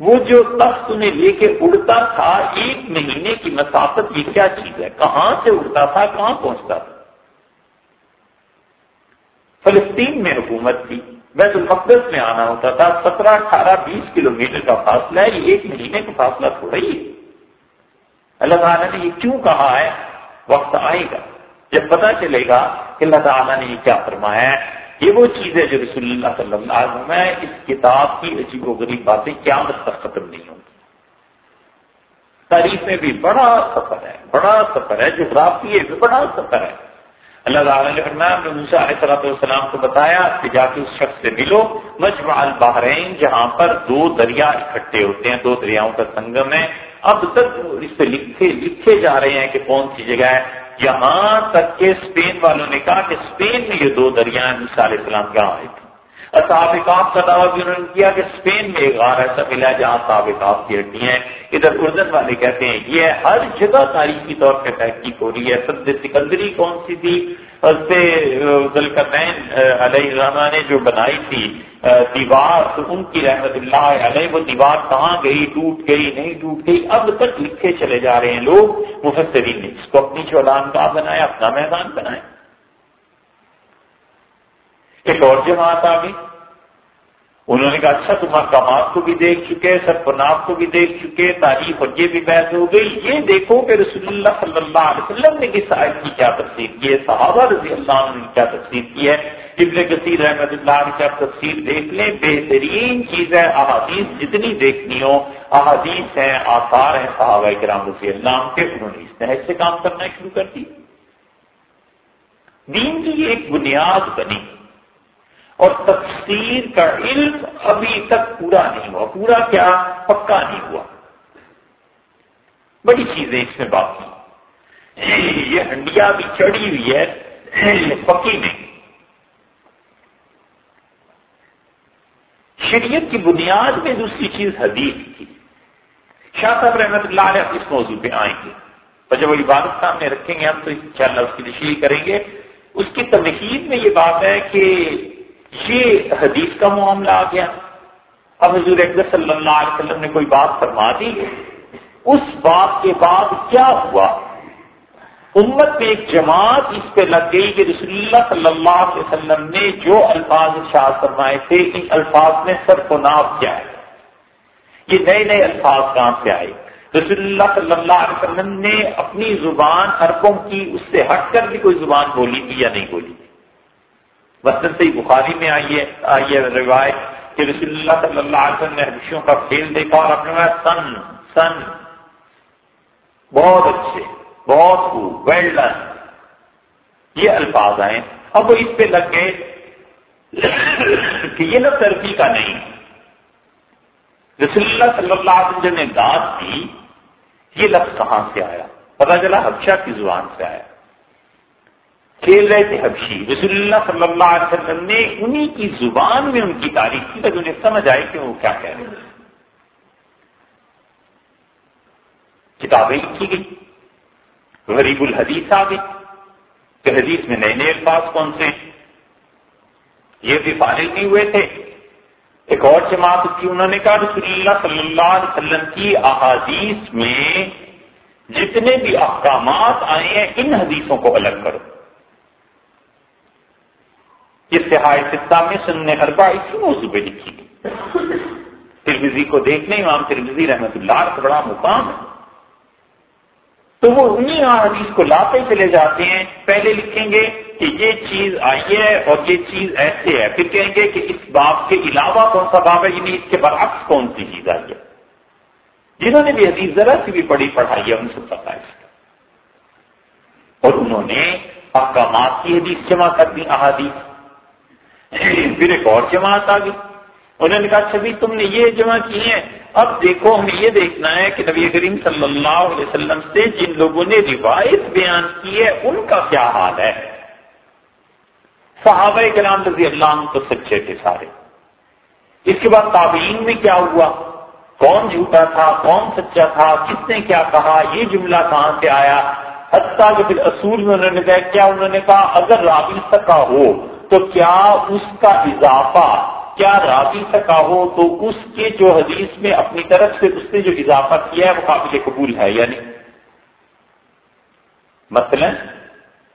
وہ جو تخت انہیں لے کے اڑتا تھا، ایک مہینے کی مسافت یہ کیا چیز ہے؟ کہاں سے اڑتا تھا، کہاں پہنچتا تھا؟ فلسطین میں حکومت تھی، بیت المقدس میں آنا ہوتا تھا، سترہ اٹھارہ بیس کلو میٹر کا فاصلہ ہے، یہ ایک مہینے کا فاصلہ تھوڑا ہی ہے۔ اللہ تعالیٰ نے یہ کیوں کہا ہے؟ وقت آئے گا۔ جب پتا چلے گا کہ اللہ تعالیٰ نے یہ کیا فرمایا ہے، یہ وہ چیز ہے جو رسول اللہ صلی اللہ علیہ وسلم ہے اس کتاب کی عجیب و غریب باتیں کیا تک ختم نہیں ہوں گی۔ تاریخ میں بھی بڑا سفر ہے، بڑا سفر ہے جو بھی بڑا سفر ہے۔ اللہ تعالیٰ نے فرمایا موسیٰ علیہ صلاح والسلام کو بتایا کہ جا کے اس شخص سے ملو۔ مجمع البحرین، جہاں پر دو دریا اکٹھے ہوتے ہیں، دو دریاؤں کا سنگم ہے۔ اب تک اس پہ لکھے لکھے جا رہے ہیں کہ کون سی جگہ ہے، یہاں تک کہ اسپین والوں نے کہا کہ اسپین میں یہ دو دریا علیہ السلام کہاں آئے تھے۔ صحابقات کا دعویٰ بھی انہوں نے کیا کہ اسپین میں ایک غار ایسا ملا جہاں صحابقات کی ہڈی ہیں۔ ادھر اردن والے کہتے ہیں، یہ ہر جگہ تاریخی طور پہ تحقیق ہو رہی ہے۔ سد سکندری کون سی تھی؟ علیہ الرحمٰ نے جو بنائی تھی دیوار، تو ان کی رحمت اللہ علیہ، وہ دیوار کہاں گئی، ٹوٹ گئی، نہیں ٹوٹ گئی، اب تک لکھے چلے جا رہے ہیں لوگ مفسرین نے، اس کو اپنی چولان کا بنایا اپنا میدان بنایا ایک اور جماعت آ گئی۔ انہوں نے کہا اچھا تم احکامات کو بھی دیکھ چکے سرپناف کو بھی دیکھ چکے، تاریخ اور یہ بھی بحث ہو گئی۔ یہ دیکھو کہ رسول اللہ صلی اللہ علیہ وسلم نے کس آیت کی کیا تفصیل کی ہے؟ صحابہ رضی اللہ عنہ نے کیا تفصیل کی ہے؟ ابن کثیر رحمت اللہ علیہ کیا تفصیل دیکھ لیں؟ بہترین چیز ہے احادیث جتنی دیکھنی ہو، احادیث ہیں، آثار ہیں صحابہ کرام رضی اللہ عنہ کے، انہوں نے اس طرح سے کام کرنا شروع کر دی دین کی ایک بنیاد بنی۔ اور تفسیر کا علم ابھی تک پورا نہیں ہوا، پورا کیا؟ پکا نہیں ہوا۔ بڑی چیزیں اس میں باقی یہ ہنڈیا بھی چڑھی ہوئی ہے پکی نہیں۔ شریعت کی بنیاد میں دوسری چیز حدیث کی۔ شاہ صاحب رحمت اللہ علیہ اس موضوع پہ آئیں گے۔ اور جب عبادت سامنے رکھیں گے ہم، تو ان شاء اللہ اس کی تشریح کریں گے۔ اس کی تمہید میں یہ بات ہے کہ یہ حدیث کا معاملہ آ گیا۔ اب حضور اکبر صلی اللہ علیہ وسلم نے کوئی بات فرما دی۔ اس بات کے بعد کیا ہوا؟ امت میں ایک جماعت اس پہ لگ گئی کہ رسول اللہ صلی اللہ علیہ وسلم نے جو الفاظ شاہ فرمائے تھے، ان الفاظ میں سر کو ناف کیا ہے۔ یہ نئے نئے الفاظ کہاں سے آئے؟ رسول اللہ صلی اللہ علیہ وسلم نے اپنی زبان اربوں کی، اس سے ہٹ کر بھی کوئی زبان بولی تھی یا نہیں بولی تھی وسط سے بخاری میں آئیے آئیے روایت کہ رسول اللہ صلی اللہ علیہ وسلم نے حدیثوں کا کھیل دیکھا اور اپنے سن سن، بہت اچھے، بہت خوب ویل ڈن یہ الفاظ آئے۔ اب وہ اس پہ لگ گئے کہ یہ نہ ترقی کا نہیں۔ رسول اللہ صلی اللہ علیہ وسلم نے دانت دی، یہ لفظ کہاں سے آیا؟ پتا چلا، حبشہ کی زبان سے آیا۔ کھیل رہے تھے حبشی رسول اللہ صلی اللہ علیہ وسلم نے انہی کی زبان میں ان کی تاریخ کی تاکہ انہیں سمجھ آئے کہ وہ کیا کہہ رہے ہیں۔ کتابیں لکھی گئی۔ غریب الحدیث آ گئی کہ حدیث میں نئے نئے الفاظ کون سے یہ بھی فارغ نہیں ہوئے تھے۔ ایک اور جماعت کی انہوں نے کہا، رسول اللہ صلی اللہ علیہ وسلم کی احادیث میں جتنے بھی احکامات آئے ہیں، ان حدیثوں کو الگ کرو۔ یہ سہایتا میں سننے اربا اسی موضوع پہ لکھی۔ ترمیزی کو دیکھنے امام ترمیزی رحمت اللہ کا بڑا مقام ہے۔ تو وہ انہیں حدیث کو لاتے چلے جاتے ہیں۔ پہلے لکھیں گے کہ یہ چیز آئی ہے اور یہ چیز ایسے ہے۔ پھر کہیں گے کہ اس باپ کے علاوہ کون سا باب ہے؟ یعنی اس کے برعکس کون سی چیز آئی ہے؟ جنہوں نے بھی حدیث ذرا سی بھی پڑھی، پڑھائی ہے، ان سے پتا ہے۔ اور انہوں نے احکامات کی حدیث جمع کر دی، احادیث پھر ایک اور جماعت آ گئی انہوں نے کہا اچھا چھبی تم نے یہ جمع کی ہیں۔ اب دیکھو، ہمیں یہ دیکھنا ہے کہ نبی کریم صلی اللہ علیہ وسلم سے جن لوگوں نے روایت بیان کی ہے، ان کا کیا حال ہے؟ صحابہ کلام رضی اللہ عنہ تو سچے تھے سارے۔ اس کے بعد تابعین میں کیا ہوا؟ کون جھوٹا تھا؟ کون سچا تھا؟ کس نے کیا کہا؟ یہ جملہ کہاں سے آیا؟ حتیٰ کہ پھر اصول میں انہوں نے کہا، کیا انہوں نے کہا؟ اگر رابل سکا ہو تو کیا اس کا اضافہ، کیا راضی سکا ہو؟ تو اس کے جو حدیث میں اپنی طرف سے اس نے جو اضافہ کیا ہے، وہ قابل قبول ہے یعنی مثلا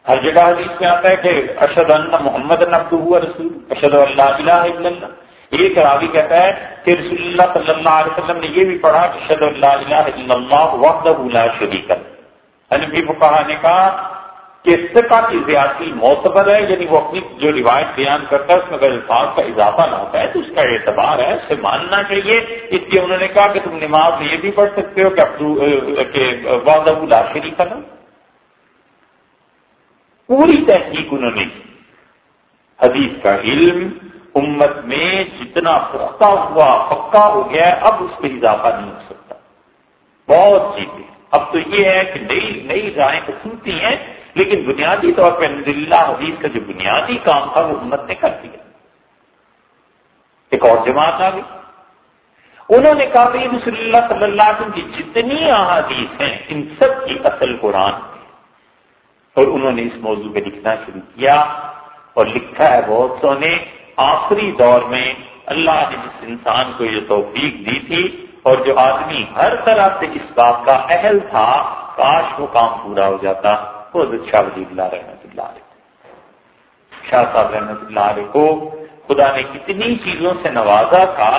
ہر جگہ حدیث میں آتا ہے کہ ارشد اللہ محمد ہوا رسول ارشد اللہ الہ الا اللہ۔ ایک راوی کہتا ہے کہ رسول اللہ صلی اللہ علیہ وسلم نے یہ بھی پڑھا کہ ارشد اللہ الہ الا اللہ وحدہ لا شریک یعنی نے کہا کہ سکا کی زیادتی معتبر ہے یعنی وہ اپنی جو روایت بیان کرتا ہے، اس میں اگر الفاظ کا اضافہ نہ ہوتا ہے، تو اس کا اعتبار ہے، اسے ماننا چاہیے۔ اس لیے انہوں نے کہا کہ تم نماز میں یہ بھی پڑھ سکتے ہو کہ وعدہ شریف کرنا پوری تحقیق انہوں نے حدیث کا علم امت میں جتنا پختہ ہوا، پکا ہو گیا ہے، اب اس پہ اضافہ نہیں ہو سکتا۔ بہت چیزیں۔ اب تو یہ ہے کہ نئی نئی رائے سنتی ہیں لیکن بنیادی طور پہ اللہ حدیث کا جو بنیادی کام تھا وہ امت نے کر دیا۔ ایک اور جماعت آ گئی۔ انہوں نے کہا کہ رسول اللہ صلی اللہ علیہ وسلم کی جتنی احادیث ہیں، ان سب کی اصل قرآن اور انہوں نے اس موضوع پہ لکھنا شروع کیا اور لکھا ہے بہت سو نے آخری دور میں اللہ نے جس انسان کو یہ توفیق دی تھی اور جو آدمی ہر طرح سے اس بات کا اہل تھا، کاش وہ کام پورا ہو جاتا۔ شاہ ولی اللہ رحمۃ اللہ علیہ۔ شاہ صاحب رحمۃ اللہ علیہ کو خدا نے کتنی چیزوں سے نوازا تھا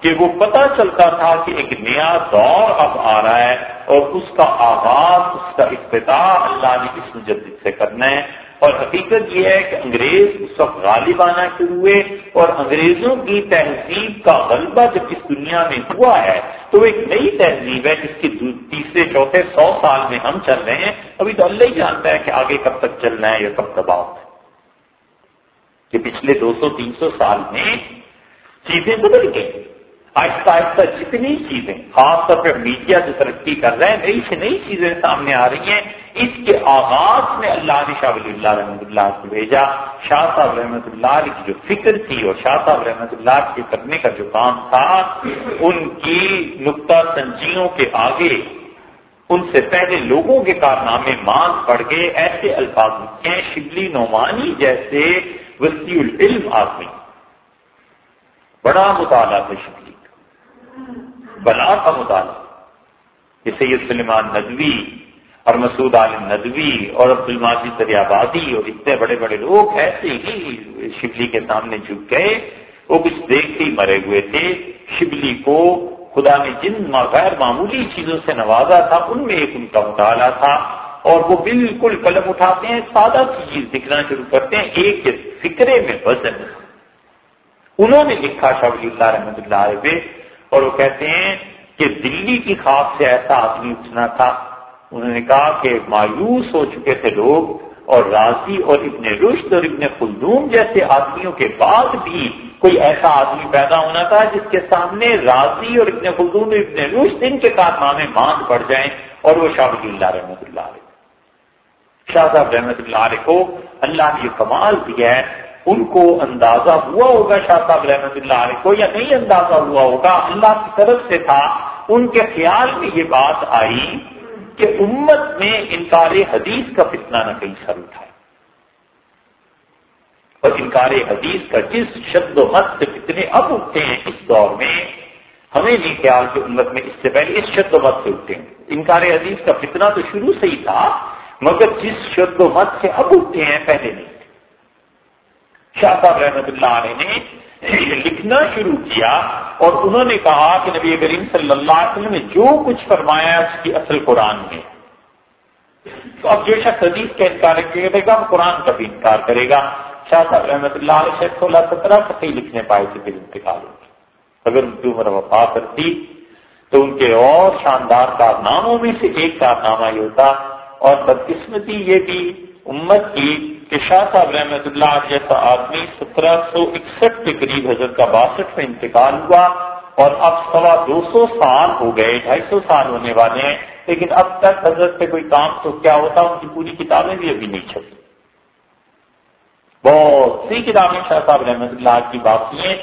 کہ وہ پتہ چلتا تھا کہ ایک نیا دور اب آ رہا ہے اور اس کا آغاز، اس کا افتتاح اللہ نے اس مجدد سے کرنا ہے۔ اور حقیقت یہ ہے کہ انگریز اس وقت غالب آنا شروع ہوئے اور انگریزوں کی تہذیب کا غلبہ جب اس دنیا میں ہوا ہے، تو وہ ایک نئی تہذیب ہے جس کی تیسرے چوتھے سو سال میں ہم چل رہے ہیں۔ ابھی تو اللہ ہی جانتا ہے کہ آگے کب تک چلنا ہے یا کب تباہ ہے کہ پچھلے دو سو تین سو سال میں چیزیں بدل گئی آہستہ آہستہ جتنی چیزیں، خاص طور پہ میڈیا جو ترقی کر رہے ہیں نئی سے نئی چیزیں سامنے آ رہی ہیں۔ اس کے آغاز میں اللہ نے شاہ ولی اللہ رحمۃ اللہ کو بھیجا۔ شاہ صاحب رحمۃ اللہ کی جو فکر تھی اور شاہ صاحب رحمۃ اللہ کے کرنے کا جو کام تھا، ان کی نقطہ سنجیوں کے آگے، ان سے پہلے لوگوں کے کارنامے مانگ پڑ گئے۔ ایسے الفاظ ہیں شبلی نعمانی جیسے وسیع العلم آدمی۔ بڑا مطالعہ تھا شبلی بلا کا مطالعہ۔ کہ سید سلمان ندوی اور مسعود عالم ندوی اور عبد الماجد دریابادی اور اتنے بڑے بڑے لوگ ایسے ہی شبلی کے سامنے جھک گئے، وہ کچھ دیکھتے ہی مرے ہوئے تھے۔ شبلی کو خدا نے جن غیر معمولی چیزوں سے نوازا تھا، ان میں ایک ان کا مطالعہ تھا اور وہ بالکل قلم اٹھاتے ہیں، سادہ سی چیز دکھنا شروع کرتے ہیں، ایک فکرے میں وزن۔ انہوں نے لکھا شاہ اللہ رحمۃ اللہ علیہ اور وہ کہتے ہیں کہ دلی کی خواب سے ایسا آدمی اٹھنا تھا۔ انہوں نے کہا کہ مایوس ہو چکے تھے لوگ اور راضی اور ابن رشد اور ابن خلدوم جیسے آدمیوں کے بعد بھی کوئی ایسا آدمی پیدا ہونا تھا جس کے سامنے راضی اور ابن خلدوم اور ابن رشد ان کے کارنامے مان پڑ جائیں اور وہ شاہ اللہ رحمۃ اللہ علیہ۔ شاہ صاحب رحمۃ اللہ علیہ کو اللہ نے یہ کمال دیا ہے ان کو اندازہ ہوا ہوگا شاہ صاحب رحمت اللہ علیہ کو یا نہیں اندازہ ہوا ہوگا؟ اللہ کی طرف سے تھا۔ ان کے خیال میں یہ بات آئی کہ امت میں انکار حدیث کا فتنہ نہ کہیں سر اٹھائے۔ اور انکار حدیث کا جس شد و مت سے فتنے اب اٹھتے ہیں اس دور میں، ہمیں نہیں خیال کہ امت میں اس سے پہلے اس شد و مت سے اٹھتے ہیں۔ انکار حدیث کا فتنہ تو شروع سے ہی تھا، مگر جس شد و مت سے اب اٹھتے ہیں، پہلے نہیں۔ شاہ صاحب رحمت اللہ علیہ نے لکھنا شروع کیا اور انہوں نے کہا کہ نبی کریم صلی اللہ علیہ وسلم نے جو کچھ فرمایا اس کی اصل قرآن میں۔ تو اب جو شخص حدیث کا انکار کرے گا، وہ قرآن کا بھی انکار کرے گا۔ شاہ صاحب رحمۃ اللہ علیہ شیخ سولہ سترہ صحیح لکھنے پائے تھے، پھر انتقال ہوگی اگر ان کی عمر وفا کرتی تو ان کے اور شاندار کارناموں میں سے ایک کارنامہ یہ ہوتا اور بدقسمتی یہ بھی امت کی کہ شاہ صاحب رحمت اللہ جیسا آدمی سترہ سو اکسٹھ کے قریب حضرت کا باسٹھ میں انتقال ہوا اور اب سوا دو سو سال ہو گئے، ڈھائی سو سال ہونے والے ہیں، لیکن اب تک حضرت سے کوئی کام تو کیا ہوتا؟ ان کی پوری کتابیں بھی ابھی نہیں چھپی۔ بہت سی کتابیں شاہ صاحب رحمت اللہ کی باقی ہیں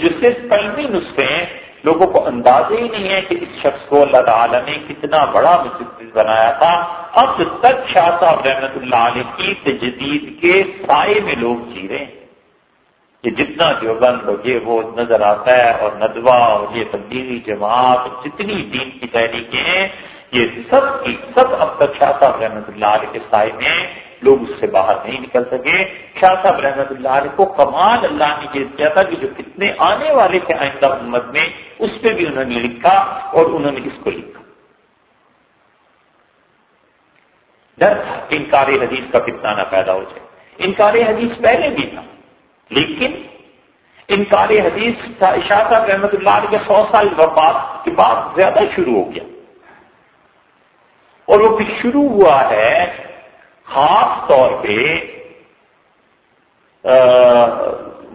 جس سے قلبی نسخے ہیں لوگوں کو اندازہ ہی نہیں ہے کہ اس شخص کو اللہ تعالیٰ نے کتنا بڑا مسجد بنایا تھا۔ اب تک شاہ صاحب رحمت اللہ علیہ کی تجدید کے سائے میں لوگ جی رہے ہیں۔ کہ جتنا دیوبند اور یہ وہ نظر آتا ہے اور ندوہ اور یہ تبدیلی جماعت، جتنی دین کی تحریکیں ہیں، یہ سب کی سب اب تک شاہ صاحب رحمت اللہ علیہ کے سائے میں لوگ اس سے باہر نہیں نکل سکے۔ شاہ صاحب رحمت اللہ علیہ کو کمال اللہ نے یہ کیا تھا کہ جو کتنے آنے والے تھے آئندہ امت میں، اس پہ بھی انہوں نے لکھا اور انہوں نے اس کو لکھا۔ ڈر تھا کہ انکار حدیث کا کتنا نہ پیدا ہو جائے۔ انکار حدیث پہلے بھی تھا، لیکن انکار حدیث شاہ صاحب رحمت اللہ علیہ کے سو سال وفات کے بعد زیادہ شروع ہو گیا۔ اور وہ پھر شروع ہوا ہے خاص طور پہ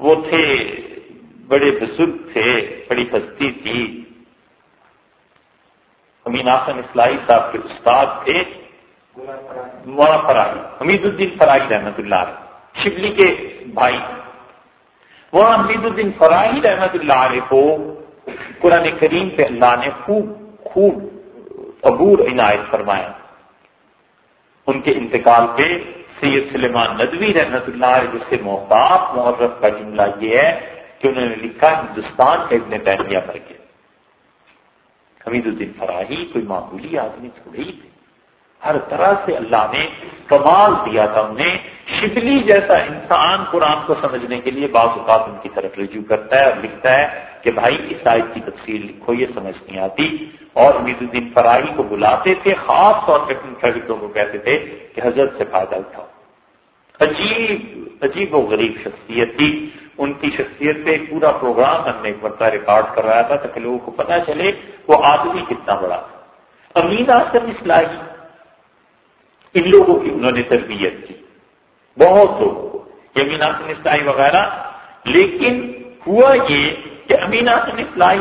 وہ تھے، بڑے بزرگ تھے، بڑی ہستی تھی۔ امین آسن اسلائی صاحب کے استاد تھے۔ مولا فراہی حمید الدین فراہی رحمت اللہ علیہ، شبلی کے بھائی۔ مولانا حمید الدین فراہی رحمت اللہ علیہ کو قرآن کریم پہ اللہ نے خوب خوب عبور عنایت فرمایا۔ ان کے انتقال پہ سید سلیمان ندوی رحمت اللہ علیہ جس سے محتاط محرف کا جملہ یہ ہے کہ انہوں نے لکھا ہندوستان کا ابن تیمیہ پر گیا حمید الدین فراہی، کوئی معمولی آدمی تھوڑے ہی تھے۔ ہر طرح سے اللہ نے کمال دیا تھا انہیں۔ شبلی جیسا انسان قرآن کو سمجھنے کے لیے بعض اوقات ان کی طرف رجوع کرتا ہے اور لکھتا ہے کہ بھائی، اس آیت کی تفصیل لکھو، یہ سمجھ نہیں آتی۔ اور امید الدین فراہی کو بلاتے تھے، خاص طور پہ اپنے شاگردوں کو کہتے تھے کہ حضرت سے فائدہ اٹھاؤ عجیب عجیب و غریب شخصیت تھی۔ ان کی شخصیت پہ پورا پروگرام ہم نے ایک مرتبہ ریکارڈ کروایا تھا تاکہ لوگوں کو پتا چلے وہ آدمی کتنا بڑا تھا۔ امین آسم اسلحی ان لوگوں کی انہوں نے تربیت کی۔ بہت لوگوں کو امین آسم اسلحی وغیرہ۔ لیکن ہوا یہ کہ امین آسم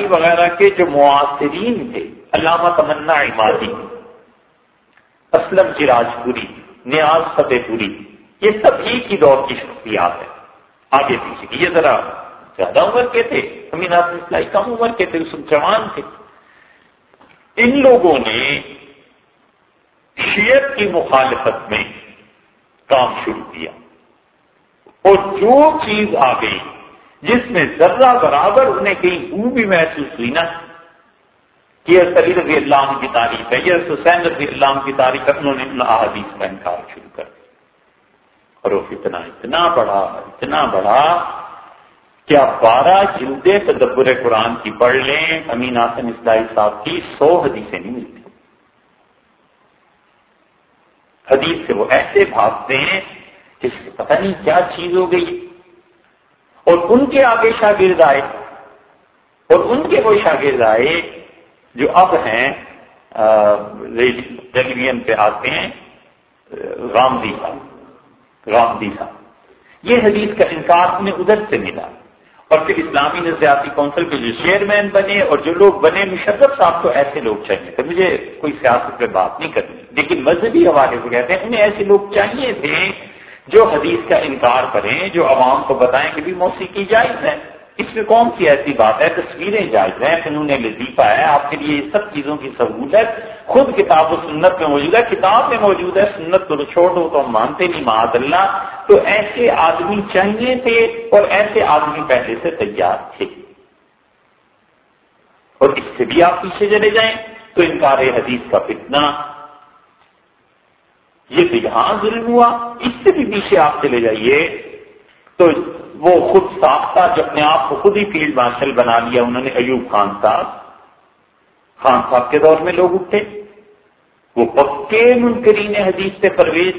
وغیرہ کے جو معاصرین تھے، علامہ تمنا عمادی، اسلم چراج پوری نیاز فتح پوری یہ سب ایک ہی دور کی شخصیات ہے آگے پیچھے کی، یہ ذرا زیادہ عمر کے تھے، امین آسم کم عمر کے تھے اس جوان تھے۔ ان لوگوں نے شیعت کی مخالفت میں کام شروع کیا۔ اور جو چیز آ گئی، جس میں ذرہ برابر انہیں کہیں وہ بھی محسوس ہوئی نا کہ یہ سلی رضی اللہ عنہ کی تعریف ہے، یہ حسین رضی اللہ عنہ کی تعریف ہے، انہوں نے احادیث کا انکار شروع کر دیا۔ اور وہ اتنا اتنا بڑا اتنا بڑا کیا بارہ جلدے تدبر قرآن کی پڑھ لیں۔ امین آسن اسلائی صاحب کی سو حدیثیں نہیں ملتی۔ حدیث سے وہ ایسے بھاگتے ہیں جس سے پتہ نہیں کیا چیز ہو گئی۔ اور ان کے آگے شاگرد آئے۔ اور ان کے وہ شاگرد آئے جو اب ہیں ٹیلی ویژن پہ آتے ہیں، رامدی صاحب۔ رامدی صاحب۔ یہ حدیث کا انکار انہیں ادھر سے ملا۔ اور پھر اسلامی نظریاتی کونسل کے جو چیئرمین بنے اور جو لوگ بنے، مشرف صاحب کو ایسے لوگ چاہیے تھے۔ مجھے کوئی سیاست پہ بات نہیں کرنی۔ لیکن مذہبی حوالے سے کہتے ہیں، انہیں ایسے لوگ چاہیے تھے جو حدیث کا انکار کریں، جو عوام کو بتائیں کہ بھی موسیقی جائز ہے۔ اس میں کون سی ایسی بات ہے، تصویریں جائز ہیں، فنون لذیفہ ہے آپ کے لیے سب چیزوں کی سہولت خود کتاب و سنت میں موجود ہے، کتاب میں موجود ہے، سنت کو چھوڑ دو تو ہم مانتے نہیں معاذ اللہ۔ تو ایسے آدمی چاہیے تھے اور ایسے آدمی پہلے سے تیار تھے۔ اور اس سے بھی آپ پیچھے چلے جائیں۔ تو انکار حدیث کا فتنہ۔ یہ تو یہاں ظلم ہوا۔ اس سے بھی پیچھے آپ چلے جائیے۔ تو وہ خود ساختہ جو اپنے آپ کو خود ہی فیلڈ مارشل بنا لیا، انہوں نے ایوب خان صاحب۔ خان صاحب کے دور میں لوگ اٹھے۔ وہ پکے منکرین حدیث سے پرویز۔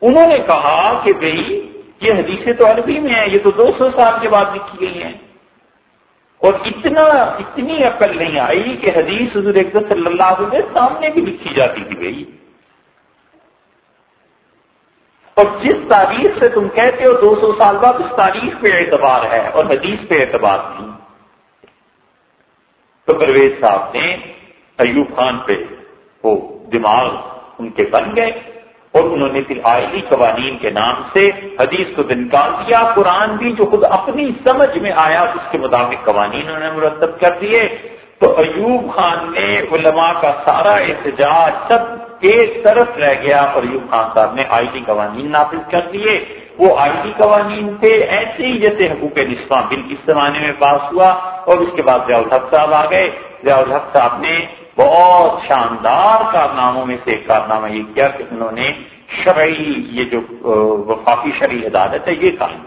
انہوں نے کہا کہ بھئی، یہ حدیثیں تو عربی میں ہیں، یہ تو دو سو سال کے بعد لکھی گئی ہیں۔ اور اتنا، اتنی عقل نہیں آئی کہ حدیث حضور صلی اللہ علیہ وسلم سامنے بھی لکھی جاتی تھی بھائی اور جس تاریخ سے تم کہتے ہو دو سو سال بعد، اس تاریخ پہ اعتبار ہے اور حدیث پہ اعتبار نہیں۔ تو پرویز صاحب نے ایوب خان پہ وہ دماغ ان کے بن گئے اور انہوں نے پھر آئلی قوانین کے نام سے حدیث کو نکال دیا قرآن بھی جو خود اپنی سمجھ میں آیا، اس کے مطابق قوانین انہوں نے مرتب کر دیے۔ تو ایوب خان نے علماء کا سارا احتجاج سب ایک طرف رہ گیا اور ایوب خان صاحب نے آئی ٹی قوانین نافذ کر دیے۔ وہ آئی ٹی قوانین تھے، ایسے ہی جیسے حقوق نسواں بل اس زمانے میں پاس ہوا اور اس کے بعد ضیاء الحق صاحب آ گئے۔ ضیاء الحق صاحب نے بہت شاندار کارناموں میں سے ایک کارنامہ یہ کیا کہ انہوں نے شرعی، یہ جو وفاقی شرعی عدالت ہے، یہ قائم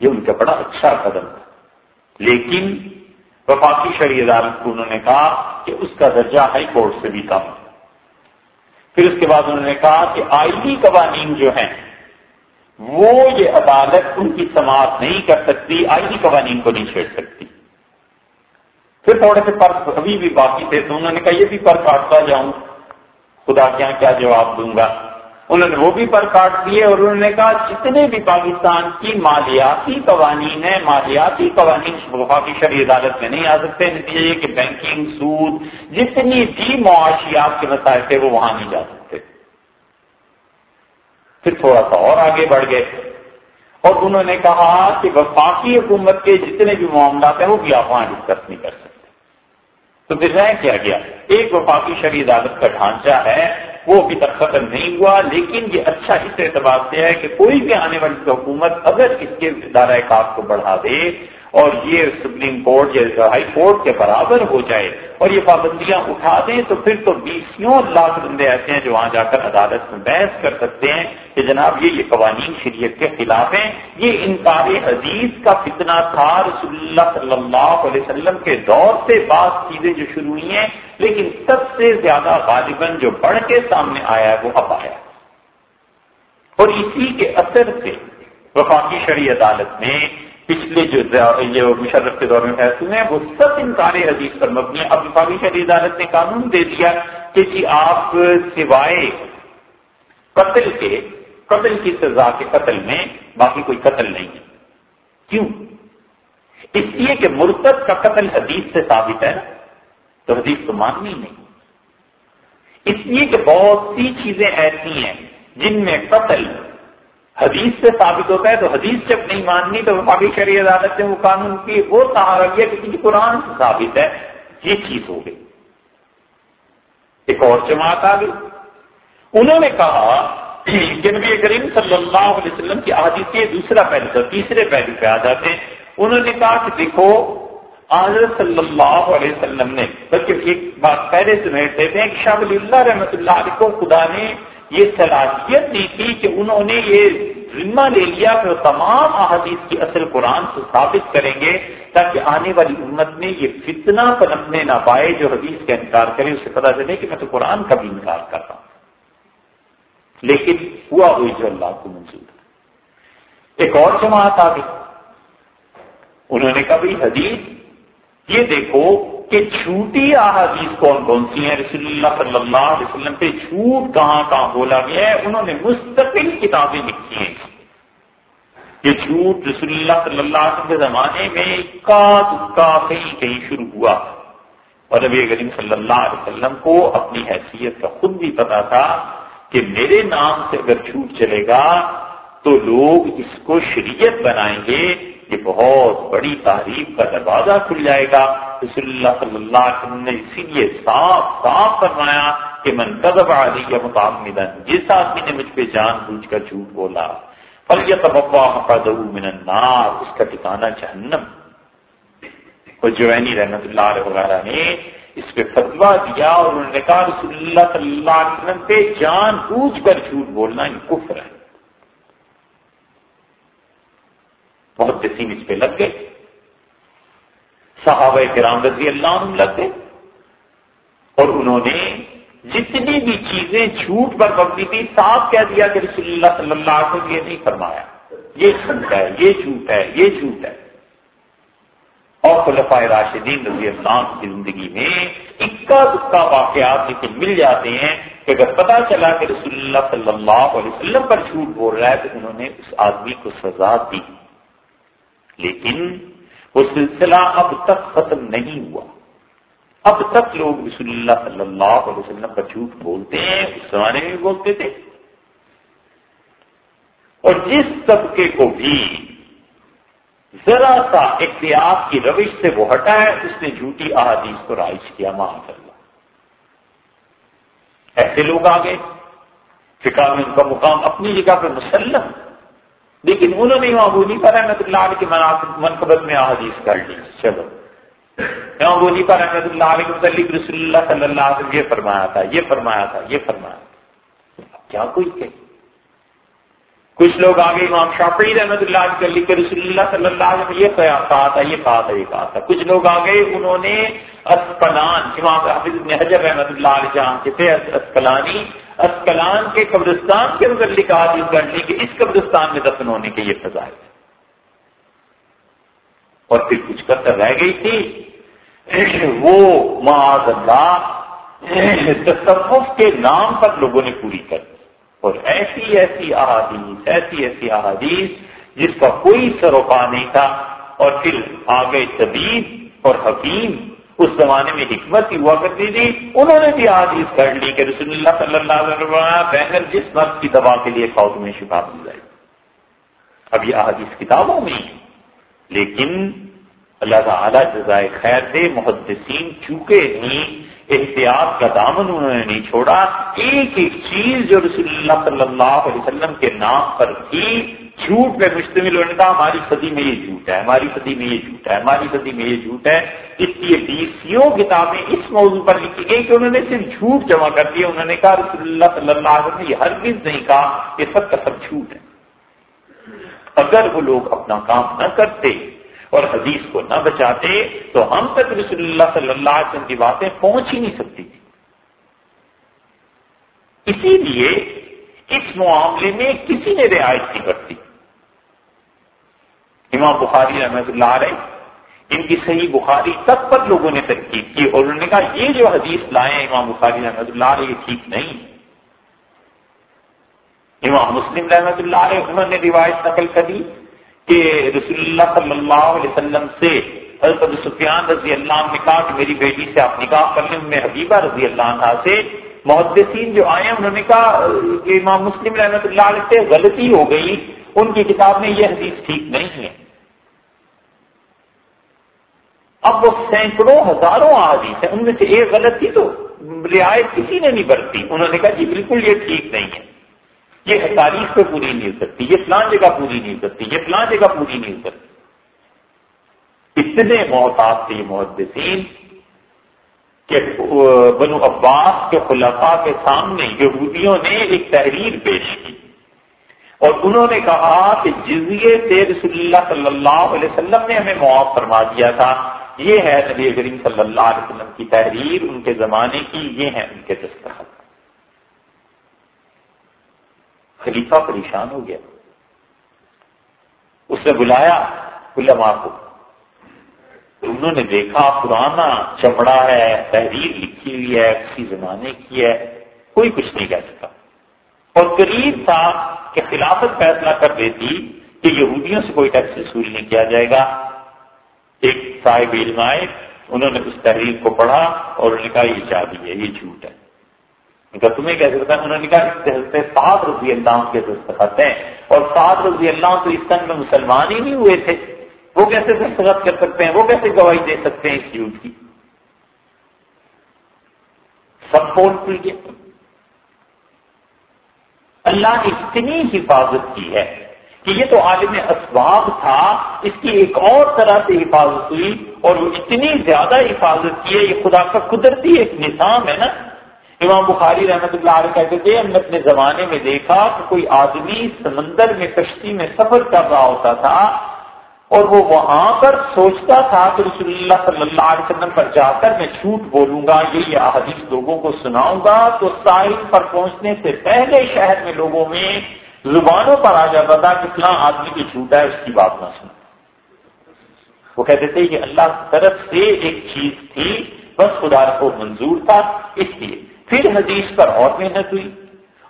یہ ان کا بڑا اچھا قدم تھا۔ لیکن وفاقی شرعی عدالت کو انہوں نے کہا کہ اس کا درجہ ہائی کورٹ سے بھی کم پھر اس کے بعد انہوں نے کہا کہ آئلی قوانین جو ہیں، وہ یہ عدالت ان کی سماعت نہیں کر سکتی آئلی قوانین کو نہیں چھیڑ سکتی۔ پھر تھوڑے سے فرق ابھی بھی باقی تھے، تو انہوں نے کہا یہ بھی پر کاٹتا جاؤں، خدا کیا کیا جواب دوں گا؟ انہوں نے وہ بھی پر کاٹ دیے اور انہوں نے کہا جتنے بھی پاکستان کی مالیاتی قوانین ہیں، مالیاتی قوانین وفاقی شرعی عدالت میں نہیں آ سکتے، نتیجہ یہ کہ بینکنگ، سود، جتنی بھی معاشیات کے مسائل تھے وہ وہاں نہیں جا سکتے۔ پھر تھوڑا سا اور آگے بڑھ گئے۔ اور انہوں نے کہا کہ وفاقی حکومت کے جتنے بھی معاملات ہیں وہ بھی آپ وہاں ڈسکس نہیں کر سکتے۔ تو پھر رہ کیا گیا؟ ایک وفاقی شرعی عدالت کا ڈھانچہ ہے۔ وہ ابھی تک ختم نہیں ہوا، لیکن یہ اچھا اس اعتبار سے ہے کہ کوئی بھی آنے والی حکومت اگر اس کے ادارہ کاف کو بڑھا دے اور یہ سپریم کورٹ یا ہائی کورٹ کے برابر ہو جائے اور یہ پابندیاں اٹھا دیں، تو پھر تو بیسوں لاکھ بندے ایسے ہیں جو وہاں جا کر عدالت میں بحث کر سکتے ہیں کہ جناب یہ یہ قوانین شریعت کے خلاف ہیں۔ یہ انکار حدیث کا فتنہ تھا رسول اللہ صلی اللہ علیہ وسلم کے دور سے بعض چیزیں جو شروع ہوئی ہیں، لیکن سب سے زیادہ غالباً جو بڑھ کے سامنے آیا ہے وہ اب آیا۔ اور اسی کے اثر سے وفاقی شرعی عدالت میں پچھلے جو مشرف کے دور میں فیصلے ہیں، وہ سب انکار حدیث پر مبنی ہے اب وفاقی شرعی عدالت نے قانون دے دیا کہ جی آپ سوائے قتل کے قتل کی سزا کے قتل میں باقی کوئی قتل نہیں ہے۔ کیوں؟ اس لیے کہ مرتد کا قتل حدیث سے ثابت ہے، تو حدیث تو ماننی نہیں۔ اس لیے کہ بہت سی چیزیں ایسی ہیں جن میں قتل حدیث سے ثابت ہوتا ہے، تو حدیث جب نہیں ماننی تو وفاقی شریع عدالت نے وہ قانون کی وہ کہ کسی قرآن سے ثابت ہے۔ یہ چیز ہو گئی۔ ایک اور جماعت آ گئی۔ انہوں نے کہا کہ نبی کریم صلی اللہ علیہ وسلم کی حادیث یہ دوسرا پہلو تھا تیسرے پہلو پہ آ جاتے ہیں۔ انہوں نے کہا کہ دیکھو حضرت صلی اللہ علیہ وسلم نے، بلکہ ایک بات پہلے سے بیٹھتے تھے کہ شاہ ولی اللہ رحمۃ اللہ علیہ کو خدا نے یہ صلاحیت دی تھی کہ انہوں نے یہ ذمہ لے لیا کہ وہ تمام احادیث کی اصل قرآن سے ثابت کریں گے تاکہ آنے والی امت میں یہ فتنہ پنپنے نہ پائے جو حدیث کا انکار کرے، اسے پتا چلے کہ میں تو قرآن کا بھی انکار کرتا ہوں۔ لیکن ہوا ہوئی جو اللہ کو منظور۔ ایک اور جماعت آ گئی۔ انہوں نے کہا بھائی حدیث، یہ دیکھو کہ جھوٹی احادیث کون کون سی ہیں؟ رسول اللہ صلی اللہ علیہ وسلم پہ جھوٹ کہاں کہاں بولا گیا ہے؟ انہوں نے مستقل کتابیں لکھی ہیں۔ یہ جھوٹ رسول اللہ صلی اللہ علیہ وسلم کے زمانے میں کا دکا کہیں کہیں شروع ہوا۔ اور نبی کریم صلی اللہ علیہ وسلم کو اپنی حیثیت کا خود بھی پتا تھا کہ میرے نام سے اگر جھوٹ چلے گا تو لوگ اس کو شریعت بنائیں گے۔ یہ بہت بڑی تعریف کا دروازہ کھل جائے گا۔ رسول اللہ صلی اللہ علیہ وسلم نے اسی لیے صاف صاف فرمایا کہ من قدب علی یا متعمدن جس آدمی نے مجھ پہ جان بوجھ کر جھوٹ بولا، فلیتبوا من النار، اس کا ٹھکانا جہنم۔ اور جوینی رحمت اللہ علیہ وغیرہ نے اس پہ فتوا دیا اور انہوں نے کہا، رسول اللہ صلی اللہ علیہ وسلم پہ جان بوجھ کر جھوٹ بولنا یہ کفر ہے۔ بہت جسیم اس پہ لگ گئے۔ صحابہ کرام رضی اللہ عنہ لگ گئے۔ اور انہوں نے جتنی بھی چیزیں جھوٹ پر مبنی تھی، صاف کہہ دیا کہ رسول اللہ صلی اللہ علیہ وسلم یہ نہیں فرمایا۔ یہ جھوٹ ہے، یہ جھوٹ ہے، یہ جھوٹ ہے۔ اور خلفاء راشدین رضی اللہ عنہ کی زندگی میں اکا دکا واقعات لیکن مل جاتے ہیں کہ اگر پتا چلا کہ رسول اللہ صلی اللہ علیہ وسلم پر جھوٹ بول رہا ہے تو انہوں نے اس آدمی کو سزا دی۔ لیکن وہ سلسلہ اب تک ختم نہیں ہوا۔ اب تک لوگ رسول اللہ صلی اللہ علیہ وسلم پر جھوٹ بولتے ہیں اس زمانے میں بولتے تھے۔ اور جس طبقے کو بھی ذرا سا احتیاط کی روش سے وہ ہٹا ہے، اس نے جھوٹی احادیث کو رائج کیا معاف اللہ۔ ایسے لوگ آ گئے۔ فکا میں ان کا مقام اپنی جگہ پہ مسلم۔ لیکن انہوں نے وہاں بولی پر احمد اللہ علیہ کے منقبت میں احادیث کر لی۔ چلو۔ وہاں بولی پر احمد اللہ علیہ کے متعلق رسول اللہ صلی اللہ علیہ وسلم یہ فرمایا تھا، یہ فرمایا تھا، یہ فرمایا تھا۔ کیا کوئی کہ کچھ لوگ آگے امام شافعی رحمۃ اللہ علیہ کے رسول اللہ صلی اللہ علیہ وسلم یہ کہا تھا یہ کہا تھا یہ کہا تھا کچھ لوگ آگے انہوں نے اسپلان امام حافظ حجر رحمۃ اللہ علیہ جہاں کے تھے اسکلانی اسکلان کے قبرستان کے متعلق حادث کرنے کے اس قبرستان میں دفن ہونے کے یہ فضائل اور پھر کچھ کر رہ گئی تھی۔ وہ معاذ اللہ تصوف کے نام پر لوگوں نے پوری کر دی۔ اور ایسی ایسی احادیث، ایسی ایسی احادیث جس کا کوئی سروپا نہیں تھا۔ اور پھر آگے طبیب اور حکیم اس زمانے میں حکمت کی ہوا کرتی تھی، انہوں نے بھی حادیث کر لی کہ رسول اللہ صلی اللہ علیہ وسلم بہتر جس مرض کی دوا کے لیے کھاؤ تمہیں شفا مل جائے۔ اب یہ احادیث کتابوں میں لیکن اللہ تعالیٰ جزائے خیر دے، محدثین چوکے نہیں، احتیاط کا دامن انہوں نے نہیں چھوڑا، ایک ایک چیز جو رسول اللہ صلی اللہ علیہ وسلم کے نام پر تھی جھوٹ پہ مشتمل ہونے کا ہماری صدی میں یہ جھوٹ ہے، ہماری صدی میں یہ جھوٹ ہے، ہماری صدی میں یہ جھوٹ ہے۔ اس لیے بیسوں کتابیں اس موضوع پر لکھی گئی کہ انہوں نے صرف جھوٹ جمع کر دیا انہوں نے کہا، رسول اللہ صلی اللہ علیہ وسلم نے یہ ہر نہیں کہا یہ سب کا سب جھوٹ ہے۔ اگر وہ لوگ اپنا کام نہ کرتے اور حدیث کو نہ بچاتے، تو ہم تک رسول اللہ صلی اللہ علیہ وسلم کی باتیں پہنچ ہی نہیں سکتی تھی اسی لیے اس معاملے میں کسی نے رعایت نہیں کرتی امام بخاری رحمۃ اللہ علیہ، ان کی صحیح بخاری تک پر لوگوں نے تنقید کی اور انہوں نے کہا، یہ جو حدیث لائے ہیں امام بخاری رحمۃ اللہ علیہ، یہ ٹھیک نہیں۔ امام مسلم رحمۃ اللہ علیہ، انہوں نے روایت نقل کری کہ رسول اللہ صلی اللہ علیہ وسلم سے حضرت سفیان رضی اللہ عنہ نے کہا کہ میری بیٹی سے آپ نکاح کر لیں میں حبیبہ رضی اللہ عنہ سے۔ محدثین جو آئے ہیں، انہوں نے کہا کہ امام مسلم رحمۃ اللہ علیہ سے غلطی ہو گئی، ان کی کتاب میں یہ حدیث ٹھیک نہیں ہے۔ اب وہ سینکڑوں ہزاروں حدیث ہیں، ان میں سے ایک غلطی تو رعایت کسی نے نہیں برتی۔ انہوں نے کہا جی بالکل یہ ٹھیک نہیں ہے۔ یہ تاریخ پہ پوری نہیں ہو سکتی، یہ فلان جگہ پوری نہیں ہو سکتی، یہ فلان جگہ پوری نہیں ہو سکتی۔ اتنے محتاط تھے محدثین کہ بنو عباس کے خلفاء کے سامنے یہودیوں نے ایک تحریر پیش کی۔ اور انہوں نے کہا کہ جزیے سے رسول اللہ صلی اللہ علیہ وسلم نے ہمیں معاف فرما دیا تھا۔ یہ ہے نبی کریم صلی اللہ علیہ وسلم کی تحریر، ان کے زمانے کی، یہ ہے ان کے دستخط۔ خلیفہ پریشان ہو گیا۔ اس نے بلایا علماء کو۔ انہوں نے دیکھا، پرانا چمڑا ہے، تحریر لکھی ہوئی ہے کسی زمانے کی ہے۔ کوئی کچھ نہیں کہہ سکا۔ اور قریب تھا کہ خلافت فیصلہ کر دیتی کہ یہودیوں سے کوئی ٹیکس وصول نہیں کیا جائے گا۔ ایک صاحب علم آئے، انہوں نے اس تحریر کو پڑھا اور انہوں نے کہا، یہ چاہیے ہے، یہ جھوٹ ہے۔ تمہیں کیسے بتا انہوں نے کہا سات رضی اللہ کے دستخط ہیں۔ اور سات رضی اللہ تو اس سنگ میں مسلمان ہی نہیں ہوئے تھے۔ وہ کیسے دستخط کر سکتے ہیں؟ وہ کیسے گواہی دے سکتے ہیں اس جھوٹ کی؟ سب پول کھل گیا اللہ نے اتنی حفاظت کی ہے۔ کہ یہ تو عالم اسباب تھا، اس کی ایک اور طرح سے حفاظت ہوئی اور وہ اتنی زیادہ حفاظت کی ہے، یہ خدا کا قدرتی ایک نظام ہے نا۔ امام بخاری رحمت اللہ علیہ کہتے تھے، ہم نے اپنے زمانے میں دیکھا کہ کوئی آدمی سمندر میں کشتی میں سفر کر رہا ہوتا تھا اور وہ وہاں پر سوچتا تھا کہ رسول اللہ صلی اللہ علیہ وسلم پر جا کر میں جھوٹ بولوں گا یہ احادیث لوگوں کو سناؤں گا۔ تو ساحل پر پہنچنے سے پہلے شہر میں لوگوں میں زبانوں پر آ جاتا تھا کہ فلاں آدمی کی جھوٹ ہے، اس کی بات نہ سن وہ کہتے تھے کہ اللہ کی طرف سے ایک چیز تھی، بس خدا کو منظور تھا، اس لیے۔ پھر حدیث پر اور محنت ہوئی۔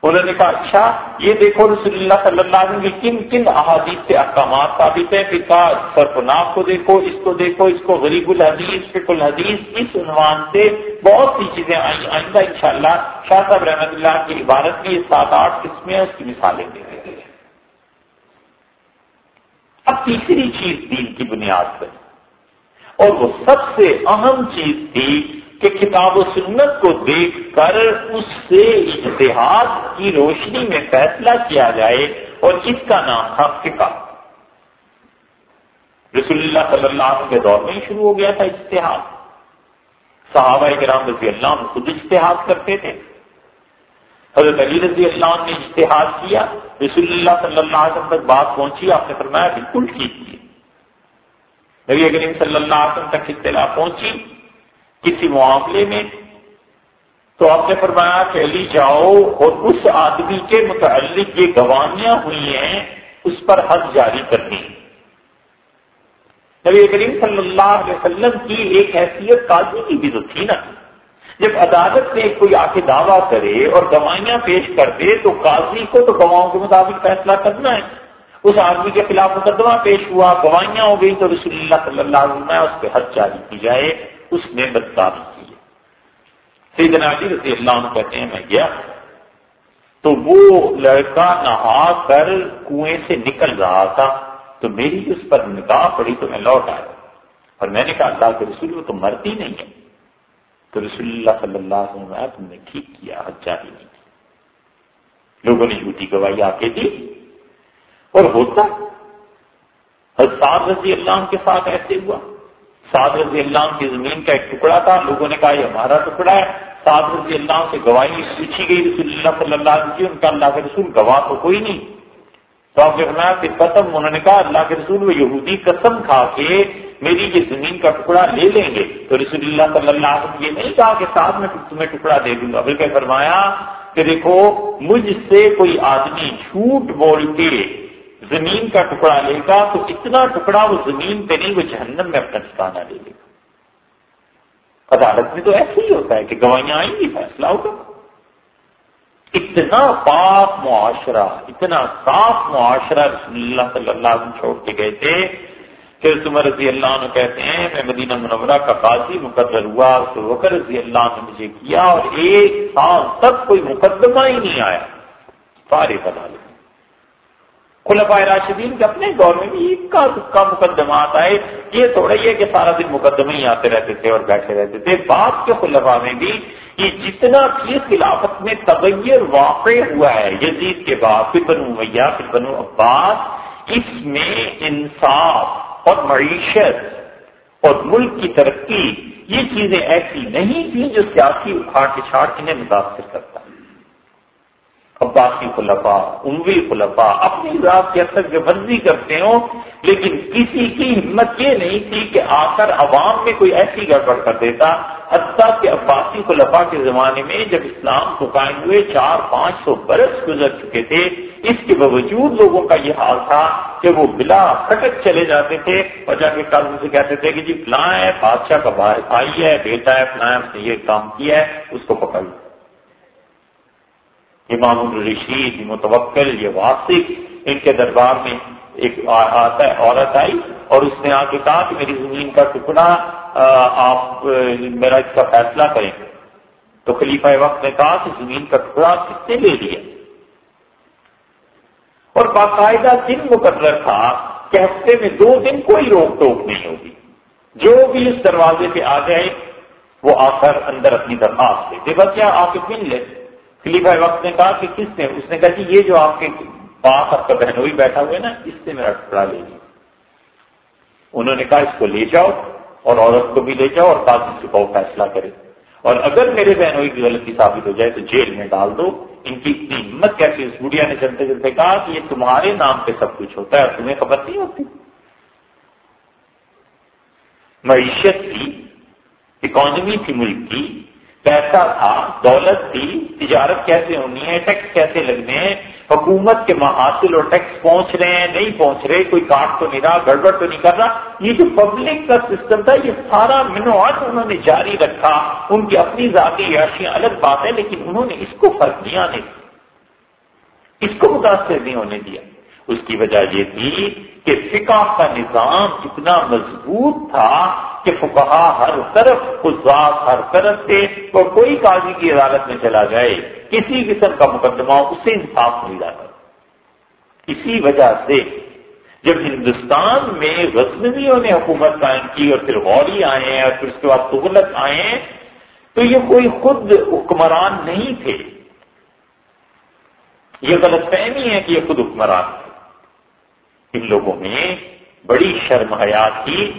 انہوں نے کہا اچھا یہ دیکھو رسول اللہ صلی اللہ علیہ وسلم کن کن احادیث سے احکامات ثابت ہے پھر کہا سرپناف کو دیکھو، اس کو دیکھو، اس کو غریب الحدیث فک الحدیث، اس عنوان سے بہت سی چیزیں آئیں۔ آئندہ ان شاء اللہ شاہ صاحب رحمۃ اللہ کی عبارت میں یہ سات آٹھ قسمیں اس کی مثالیں دے رہے ہیں اب تیسری چیز دین کی بنیاد پر۔ اور وہ سب سے اہم چیز تھی کہ کتاب و سنت کو دیکھ کر اس سے اتحاد کی روشنی میں فیصلہ کیا جائے اور اس کا نام تھا فقہ۔ رسول اللہ صلی اللہ علیہ کے دور میں ہی شروع ہو گیا تھا اشتہاد۔ صحابہ کرام رضی اللہ عنہ خود اشتہاد کرتے تھے۔ حضرت علی رضی اللہ عنہ نے اشتہاد کیا، رسول اللہ صلی اللہ علیہ وسلم تک بات پہنچی، آپ نے فرمایا بالکل ٹھیک کی نبی کریم صلی اللہ علیہ وسلم تک اطلاع پہنچی کسی معاملے میں، تو آپ نے فرمایا کہ علی جاؤ اور اس آدمی کے متعلق یہ گوانیاں ہوئی ہیں، اس پر حد جاری کرنی۔ نبی کریم صلی اللہ علیہ وسلم کی ایک حیثیت قاضی کی بھی تو تھی نا۔ جب عدالت میں کوئی آ کے دعویٰ کرے اور گواہیاں پیش کر دے تو قاضی کو تو گواہوں کے مطابق فیصلہ کرنا ہے۔ اس آدمی کے خلاف مقدمہ پیش ہوا، گواہیاں ہو گئی تو رسول اللہ صلی اللہ علیہ وسلم اس پہ حد جاری کی جائے، اس نے بدکاری کی۔ سیدنا علی رضی اللہ عنہ کہتے ہیں، میں گیا تو وہ لڑکا نہا کر کنویں سے نکل رہا تھا۔ تو میری اس پر نگاہ پڑی تو میں لوٹ آیا۔ اور میں نے کہا، اللہ کے رسول وہ تو مرتی نہیں ہے۔ تو رسول اللہ صلی اللہ علیہ وسلم تم نے ٹھیک کیا حد جاری نہیں تھی لوگوں نے جھوٹی گواہی آ کے دی اور ہوتا سعد رضی اللہ کے ساتھ ایسے ہوا۔ سعد رضی اللہ کی زمین کا ایک ٹکڑا تھا، لوگوں نے کہا یہ ہمارا ٹکڑا ہے۔ سعد رضی اللہ سے گواہی پوچھی گئی رسول اللہ صلی اللہ علیہ وسلم ان کا اللہ کے رسول گواہ تو کوئی نہیں۔ تو آپ کے قسم، انہوں نے کہا اللہ کے رسول وہ یہودی قسم کھا کے میری یہ زمین کا ٹکڑا لے لیں گے تو رسول اللہ صلی اللہ علیہ وسلم یہ نہیں کہا کہ ساتھ میں تمہیں ٹکڑا دے دوں گا، بلکہ فرمایا کہ دیکھو، مجھ سے کوئی آدمی جھوٹ بول کے زمین کا ٹکڑا لے گا تو اتنا ٹکڑا وہ زمین پہ نہیں، وہ جہنم میں اپنا ٹھکانا لے لے گا۔ عدالت میں تو ایسے ہی ہوتا ہے کہ گوائیاں آئیں گی، فیصلہ ہوگا۔ اتنا پاک معاشرہ، اتنا صاف معاشرہ رسول اللہ صلی اللہ علیہ وسلم چھوڑ کے گئے تھے۔ کہ عمر رضی اللہ عنہ کہتے ہیں، میں مدینہ منورہ کا قاضی مقدر ہوا، تو وکر رضی اللہ نے مجھے کیا اور ایک سال تک کوئی مقدمہ ہی نہیں آیا۔ سارے بتا لیں خلفۂ راشدین کے اپنے دور میں بھی کا کا مقدمات آئے۔ یہ تھوڑا ہی ہے کہ سارا دن مقدمے ہی آتے رہتے تھے اور بیٹھے رہتے تھے۔ بعد کے خلفا میں بھی یہ جتنا بھی خلافت میں تغیر واقع ہوا ہے، یزید کے بعد، پھر بنو میاں پھر بنو عباس، اس میں انصاف اور معیشت اور ملک کی ترقی، یہ چیزیں ایسی نہیں تھیں جو سیاسی اکھاڑ پچھاڑ انہیں متاثر کرتا۔ عباسی خلفا عموی خلفا اپنی ذات کے اثر جو مرضی کرتے ہوں، لیکن کسی کی ہمت یہ نہیں تھی کہ آ کر عوام میں کوئی ایسی گڑبڑ کر دیتا، حتیٰ کہ عباسی خلفا کے زمانے میں جب اسلام کو قائم ہوئے، چار پانچ سو برس گزر چکے تھے اس کے باوجود لوگوں کا یہ حال تھا کہ وہ بلا کھٹک چلے جاتے تھے اور جا کے کل سے کہتے تھے کہ جی فلاں ہے، بادشاہ کا بھائی ہے، بیٹا ہے، فلاں نے یہ کام کیا ہے، اس کو پکڑ امام الرشید متوکل، یہ واسق ان کے دربار میں ایک آتا ہے، عورت آئی اور اس نے آ کے کہا کہ میری زمین کا ٹکڑا آپ میرا اس کا فیصلہ کریں۔ تو خلیفہ وقت نے کہا کہ زمین کا ٹکڑا کس نے لے لیا؟ اور باقاعدہ دن مقرر تھا کہ ہفتے میں دو دن کوئی روک ٹوک نہیں ہوگی۔ جو بھی اس دروازے پہ آ جائے وہ آ کر اندر اپنی درخواست دے بس کیا آ کے مل لے خلیفہ وقت نے کہا کہ کس نے؟ اس نے کہا کہ جی، یہ جو آپ کے پاس آپ کا بہنوئی بیٹھا ہوا ہے نا اس سے میرا ٹکڑا لے لیا۔ انہوں نے کہا اس کو لے جاؤ اور عورت کو بھی لے جاؤ اور بعد میں فیصلہ کرے۔ اور اگر میرے بہنوئی کی غلطی ثابت ہو جائے تو جیل میں ڈال دو۔ ان کی اتنی ہمت کیسی اس بڑھیا نے چلتے چلتے کہا کہ یہ تمہارے نام پہ سب کچھ ہوتا ہے اور تمہیں خبر نہیں ہوتی۔ معیشت تھی اکانومی تھی، ملک کی، پیسہ تھا، دولت تھی، تجارت کیسے ہونی ہے، ٹیکس کیسے لگنے ہیں حکومت کے محاصل اور ٹیکس پہنچ رہے ہیں، نہیں پہنچ رہے، کوئی کاٹ تو نہیں رہا، گڑبڑ تو نہیں کر رہا۔ یہ جو پبلک کا سسٹم تھا، یہ سارا منوعات انہوں نے جاری رکھا۔ ان کی اپنی ذاتی عیاشیاں الگ بات ہے لیکن انہوں نے اس کو فرق نہیں۔ آنے دیا اس کو متاثر نہیں ہونے دیا۔ اس کی وجہ یہ تھی کہ فقہ کا نظام اتنا مضبوط تھا کہ فقہ ہر طرف خزاق ہر طرف سے اور کوئی قاضی کی عدالت میں چلا جائے، کسی قسم کا مقدمہ اسے انصاف مل جاتا اسی وجہ سے جب ہندوستان میں غزنویوں نے حکومت قائم کی اور پھر غوری آئے ہیں اور پھر اس کے بعد تغلق آئے ہیں، تو یہ کوئی خود حکمران نہیں تھے۔ یہ غلط فہمی ہے کہ یہ خود حکمران تھے۔ ان لوگوں میں بڑی شرم حیات تھی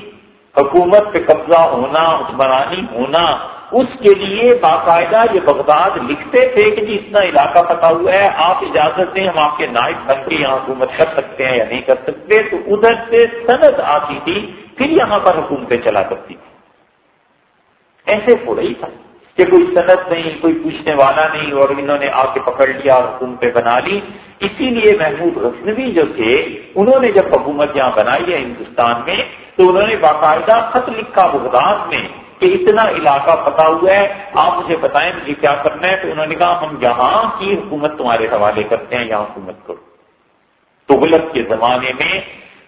حکومت پہ قبضہ ہونا، حکمرانی ہونا، اس کے لیے باقاعدہ یہ بغداد لکھتے تھے کہ جی اتنا علاقہ پتا ہوا ہے، آپ اجازت دیں، ہم آپ کے نائب بن کے یہاں حکومت کر سکتے ہیں یا نہیں کر سکتے۔ تو ادھر سے سند آتی تھی، پھر یہاں پر حکومتیں چلا کرتی تھی ایسے تھوڑا ہی تھا۔ کہ کوئی صنعت نہیں، کوئی پوچھنے والا نہیں اور انہوں نے آ کے پکڑ لیا اور حکومتیں بنا لی۔ اسی لیے محمود غزنوی جو تھے، انہوں نے جب حکومت یہاں بنائی ہے ہندوستان میں، تو انہوں نے باقاعدہ خط لکھا بغداد میں کہ اتنا علاقہ پتا ہوا ہے، آپ مجھے بتائیں مجھے کیا کرنا ہے؟ تو انہوں نے کہا، ہم یہاں کی حکومت تمہارے حوالے کرتے ہیں، یہاں حکومت کرو۔ تو غلط کے زمانے میں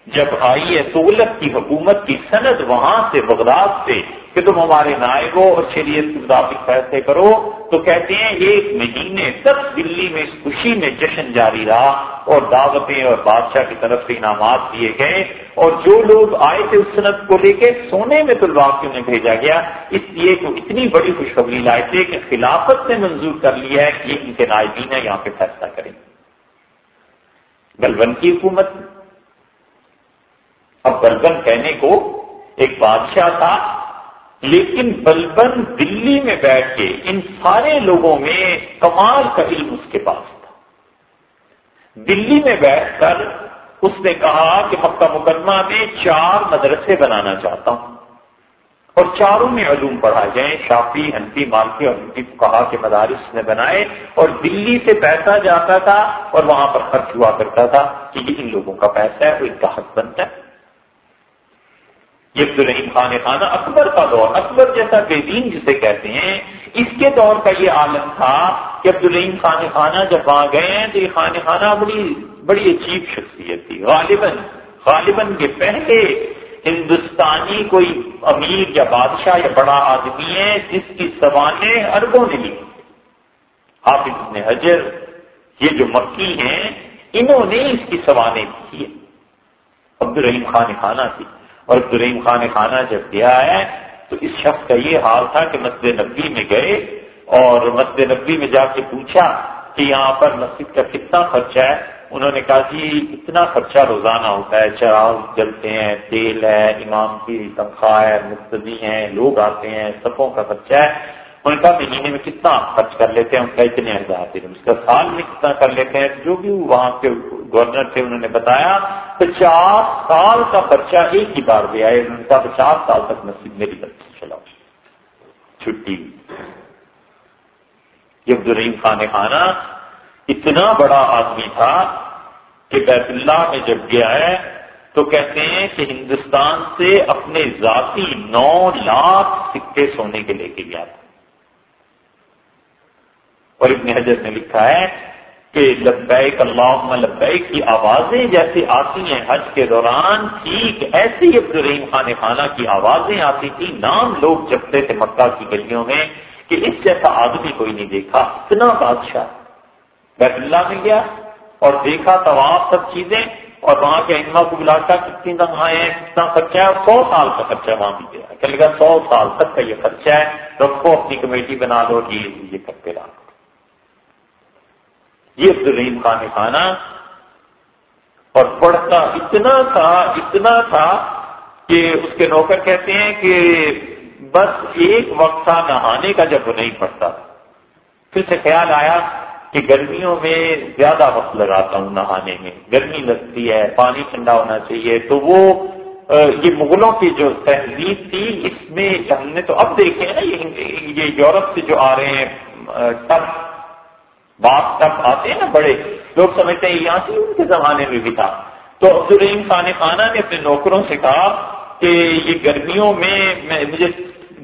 جب آئی ہے سہولت کی حکومت کی سند وہاں سے بغداد سے کہ تم ہمارے نائبوں اور شریعت کے مطابق فیصلے کرو، تو کہتے ہیں ایک مہینے تک دلی میں اس خوشی میں جشن جاری رہا اور دعوتیں اور بادشاہ کی طرف سے انعامات دیے گئے۔ اور جو لوگ آئے تھے اس صنعت کو لے کے، سونے میں تو واقع میں بھیجا گیا۔ اس لیے کہ اتنی بڑی خوشخبری لائے تھے کہ خلافت نے منظور کر لیا ہے کہ ان کے نائبین یہاں پہ فیصلہ کریں۔ بلبن کی حکومت، اب بلبن کہنے کو ایک بادشاہ تھا۔ لیکن بلبن دلی میں بیٹھ کے ان سارے لوگوں میں کمال کا علم اس کے پاس تھا۔ دلی میں بیٹھ کر اس نے کہا کہ مکہ مقدمہ میں چار مدرسے بنانا چاہتا ہوں۔ اور چاروں میں علوم پڑھائے جائیں شافی ہنفی مالکی اور ہنفی کہا کے مدارس نے بنائے اور دلی سے پیسہ جاتا تھا اور وہاں پر خرچ ہوا کرتا تھا کہ یہ ان لوگوں کا پیسہ ہے، وہ ان کا حق بنتا ہے۔ یہ عبدالرحیم خان خانہ، اکبر کا دور، اکبر جیسا بے دین جسے کہتے ہیں، اس کے دور کا یہ عالم تھا کہ عبدالرحیم خان خانہ جب وہاں گئے ہیں تو یہ خان خانہ بڑی بڑی عجیب شخصیت تھی۔ غالباً غالباً کے پہلے ہندوستانی کوئی امیر یا بادشاہ یا بڑا آدمی ہے جس کی سوانح اربوں نے لی حافظ ابن حجر، یہ جو مکی ہیں، انہوں نے اس کی سوانح کی ہے عبد الرحیم خان خانہ تھی۔ اور کریم خان خانہ جب گیا ہے، تو اس شخص کا یہ حال تھا کہ مسجد نبی میں گئے اور مسجد نبی میں جا کے پوچھا کہ یہاں پر مسجد کا کتنا خرچہ ہے؟ انہوں نے کہا جی اتنا خرچہ روزانہ ہوتا ہے، چراغ جلتے ہیں، تیل ہے، امام کی تنخواہ ہے، مقتدی ہیں، لوگ آتے ہیں سبوں کا خرچہ ہے۔ انہوں نے کہا مہینے میں کتنا خرچ کر لیتے ہیں؟ ان کا اتنے ہزار دن اس کا سال میں کتنا کر لیتے ہیں؟ جو بھی وہاں کے گورنر تھے، انہوں نے بتایا، پچاس سال کا خرچہ ایک ہی بار دیا ہے انہوں نے کہا، پچاس سال تک مسجد میری بچی چلاؤ۔ چھٹی۔ یہ عبد الرحیم خان خانہ اتنا بڑا آدمی تھا کہ بیت اللہ میں جب گیا ہے، تو کہتے ہیں کہ ہندوستان سے اپنے ذاتی نو لاکھ سکے سونے کے لے کے گیا تھا۔ اور ابن حجر نے لکھا ہے کہ لبیک اللہ لبیک کی آوازیں جیسے آتی ہیں، حج کے دوران ٹھیک ایسی عبد الرحیم خان خانہ کی آوازیں آتی تھی نام لوگ جپتے تھے مکہ کی گلیوں میں کہ اس جیسا آدمی کوئی نہیں دیکھا، اتنا بادشاہ۔ بیت اللہ میں گیا اور دیکھا طواف سب چیزیں اور وہاں کے انما کو بلا کر کتنی تنخواہیں کتنا خرچہ ہے سو سال کا خرچہ وہاں بھی گیا۔ کہ لگا سو سال تک کا یہ خرچہ ہے، رکھو، اپنی کمیٹی بنا دو یہ یہ کرتے رہا۔ یہ عبد الرحیم خان خانہ اور پڑھتا اتنا تھا اتنا تھا کہ اس کے نوکر کہتے ہیں کہ بس ایک وقت تھا، نہانے کا جب وہ نہیں پڑتا۔ پھر سے خیال آیا کہ گرمیوں میں زیادہ وقت لگاتا ہوں نہانے میں۔ گرمی لگتی ہے، پانی ٹھنڈا ہونا چاہیے۔ تو وہ یہ مغلوں کی جو تہذیب تھی، اس میں ہم نے تو اب دیکھے ہیں نا، یہ یورپ سے جو آ رہے ہیں ٹب بات تک آتے ہیں نا بڑے، لوگ سمجھتے ہیں یہاں سے ان کے زمانے میں بھی تھا۔ تو عبدالرحیم خان خانہ نے اپنے نوکروں سے کہا کہ یہ گرمیوں میں مجھے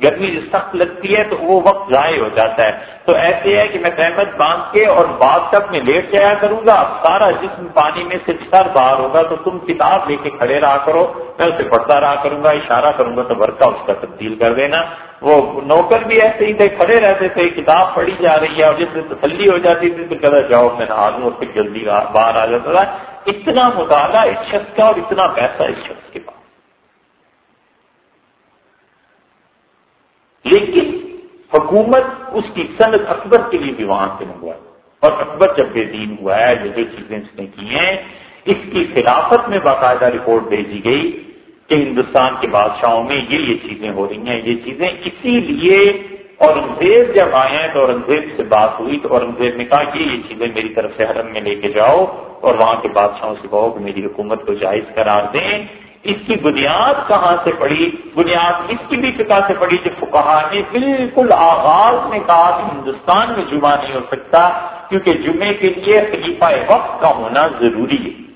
گرمی سخت لگتی ہے تو وہ وقت ضائع ہو جاتا ہے۔ تو ایسے ہے کہ میں سہمت باندھ کے اور بات تک میں لیٹ جایا کروں گا سارا جسم پانی میں سے سر باہر ہوگا، تو تم کتاب لے کے کھڑے رہا کرو، میں اسے پڑھتا رہا کروں گا، اشارہ کروں گا تو برقع اس کا تبدیل کر دینا۔ وہ نوکر بھی ایسے ہی تھے، کھڑے رہتے تھے، کتاب پڑھی جا رہی ہے، اور جس سے تسلی ہو جاتی تھی تو کہتا جاؤ میں نہا لوں، اور پھر جلدی باہر آ جاتا تھا۔ اتنا مطالعہ اس شخص کا اور اتنا پیسہ اس شخص کے پاس۔ لیکن حکومت اس کی صنعت اکبر کے لیے بھی وہاں سے منگوائی اور اکبر جب بے دین ہوا ہے، جو جو چیزیں اس نے کی ہیں، اس کی خلافت میں باقاعدہ رپورٹ بھیجی گئی کہ ہندوستان کے بادشاہوں میں یہ یہ چیزیں ہو رہی ہیں، یہ چیزیں اسی لیے اورنگزیب جب آئے ہیں تو اورنگزیب سے بات ہوئی تو اورنگزیب نے کہا کہ یہ چیزیں میری طرف سے حرم میں لے کے جاؤ اور وہاں کے بادشاہوں سے کہو کہ میری حکومت کو جائز قرار دیں۔ اس کی بنیاد کہاں سے پڑی؟ بنیاد اس کی بھی فکا سے پڑی جو فکہ نے بالکل آغاز میں کہا کہ ہندوستان میں جمعہ نہیں ہو سکتا، کیونکہ جمعے کے لیے خلیفہ وقت کا ہونا ضروری ہے۔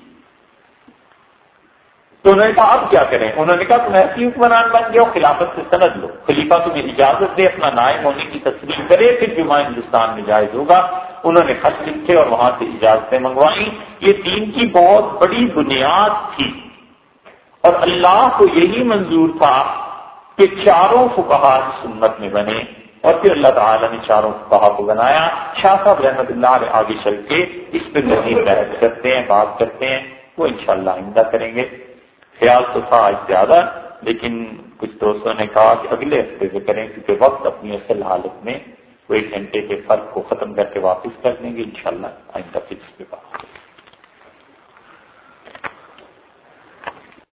تو انہوں نے کہا، اب کیا کریں؟ انہوں نے کہا، تم ایسی حکمران بن گیا خلافت سے سند لو۔ خلیفہ تمہیں اجازت دے، اپنا نائب ہونے کی تصویر کرے، پھر جمعہ ہندوستان میں جائز ہوگا۔ انہوں نے خط لکھے اور وہاں سے اجازتیں منگوائیں۔ یہ دین کی بہت بڑی بنیاد تھی۔ اور اللہ کو یہی منظور تھا کہ چاروں فقہا سنت میں بنے اور پھر اللہ تعالیٰ نے چاروں فقہا کو بنایا۔ شاہ صاحب رحمت اللہ علیہ آگے چل کے اس پہ مزید بحث کرتے ہیں، بات کرتے ہیں، وہ انشاءاللہ آئندہ کریں گے۔ خیال تو تھا آج زیادہ، لیکن کچھ دوستوں نے کہا کہ اگلے ہفتے سے کریں، کیونکہ وقت اپنی اصل حالت میں کوئی گھنٹے کے فرق کو ختم کر کے واپس کر دیں گے۔ انشاءاللہ آئندہ فکس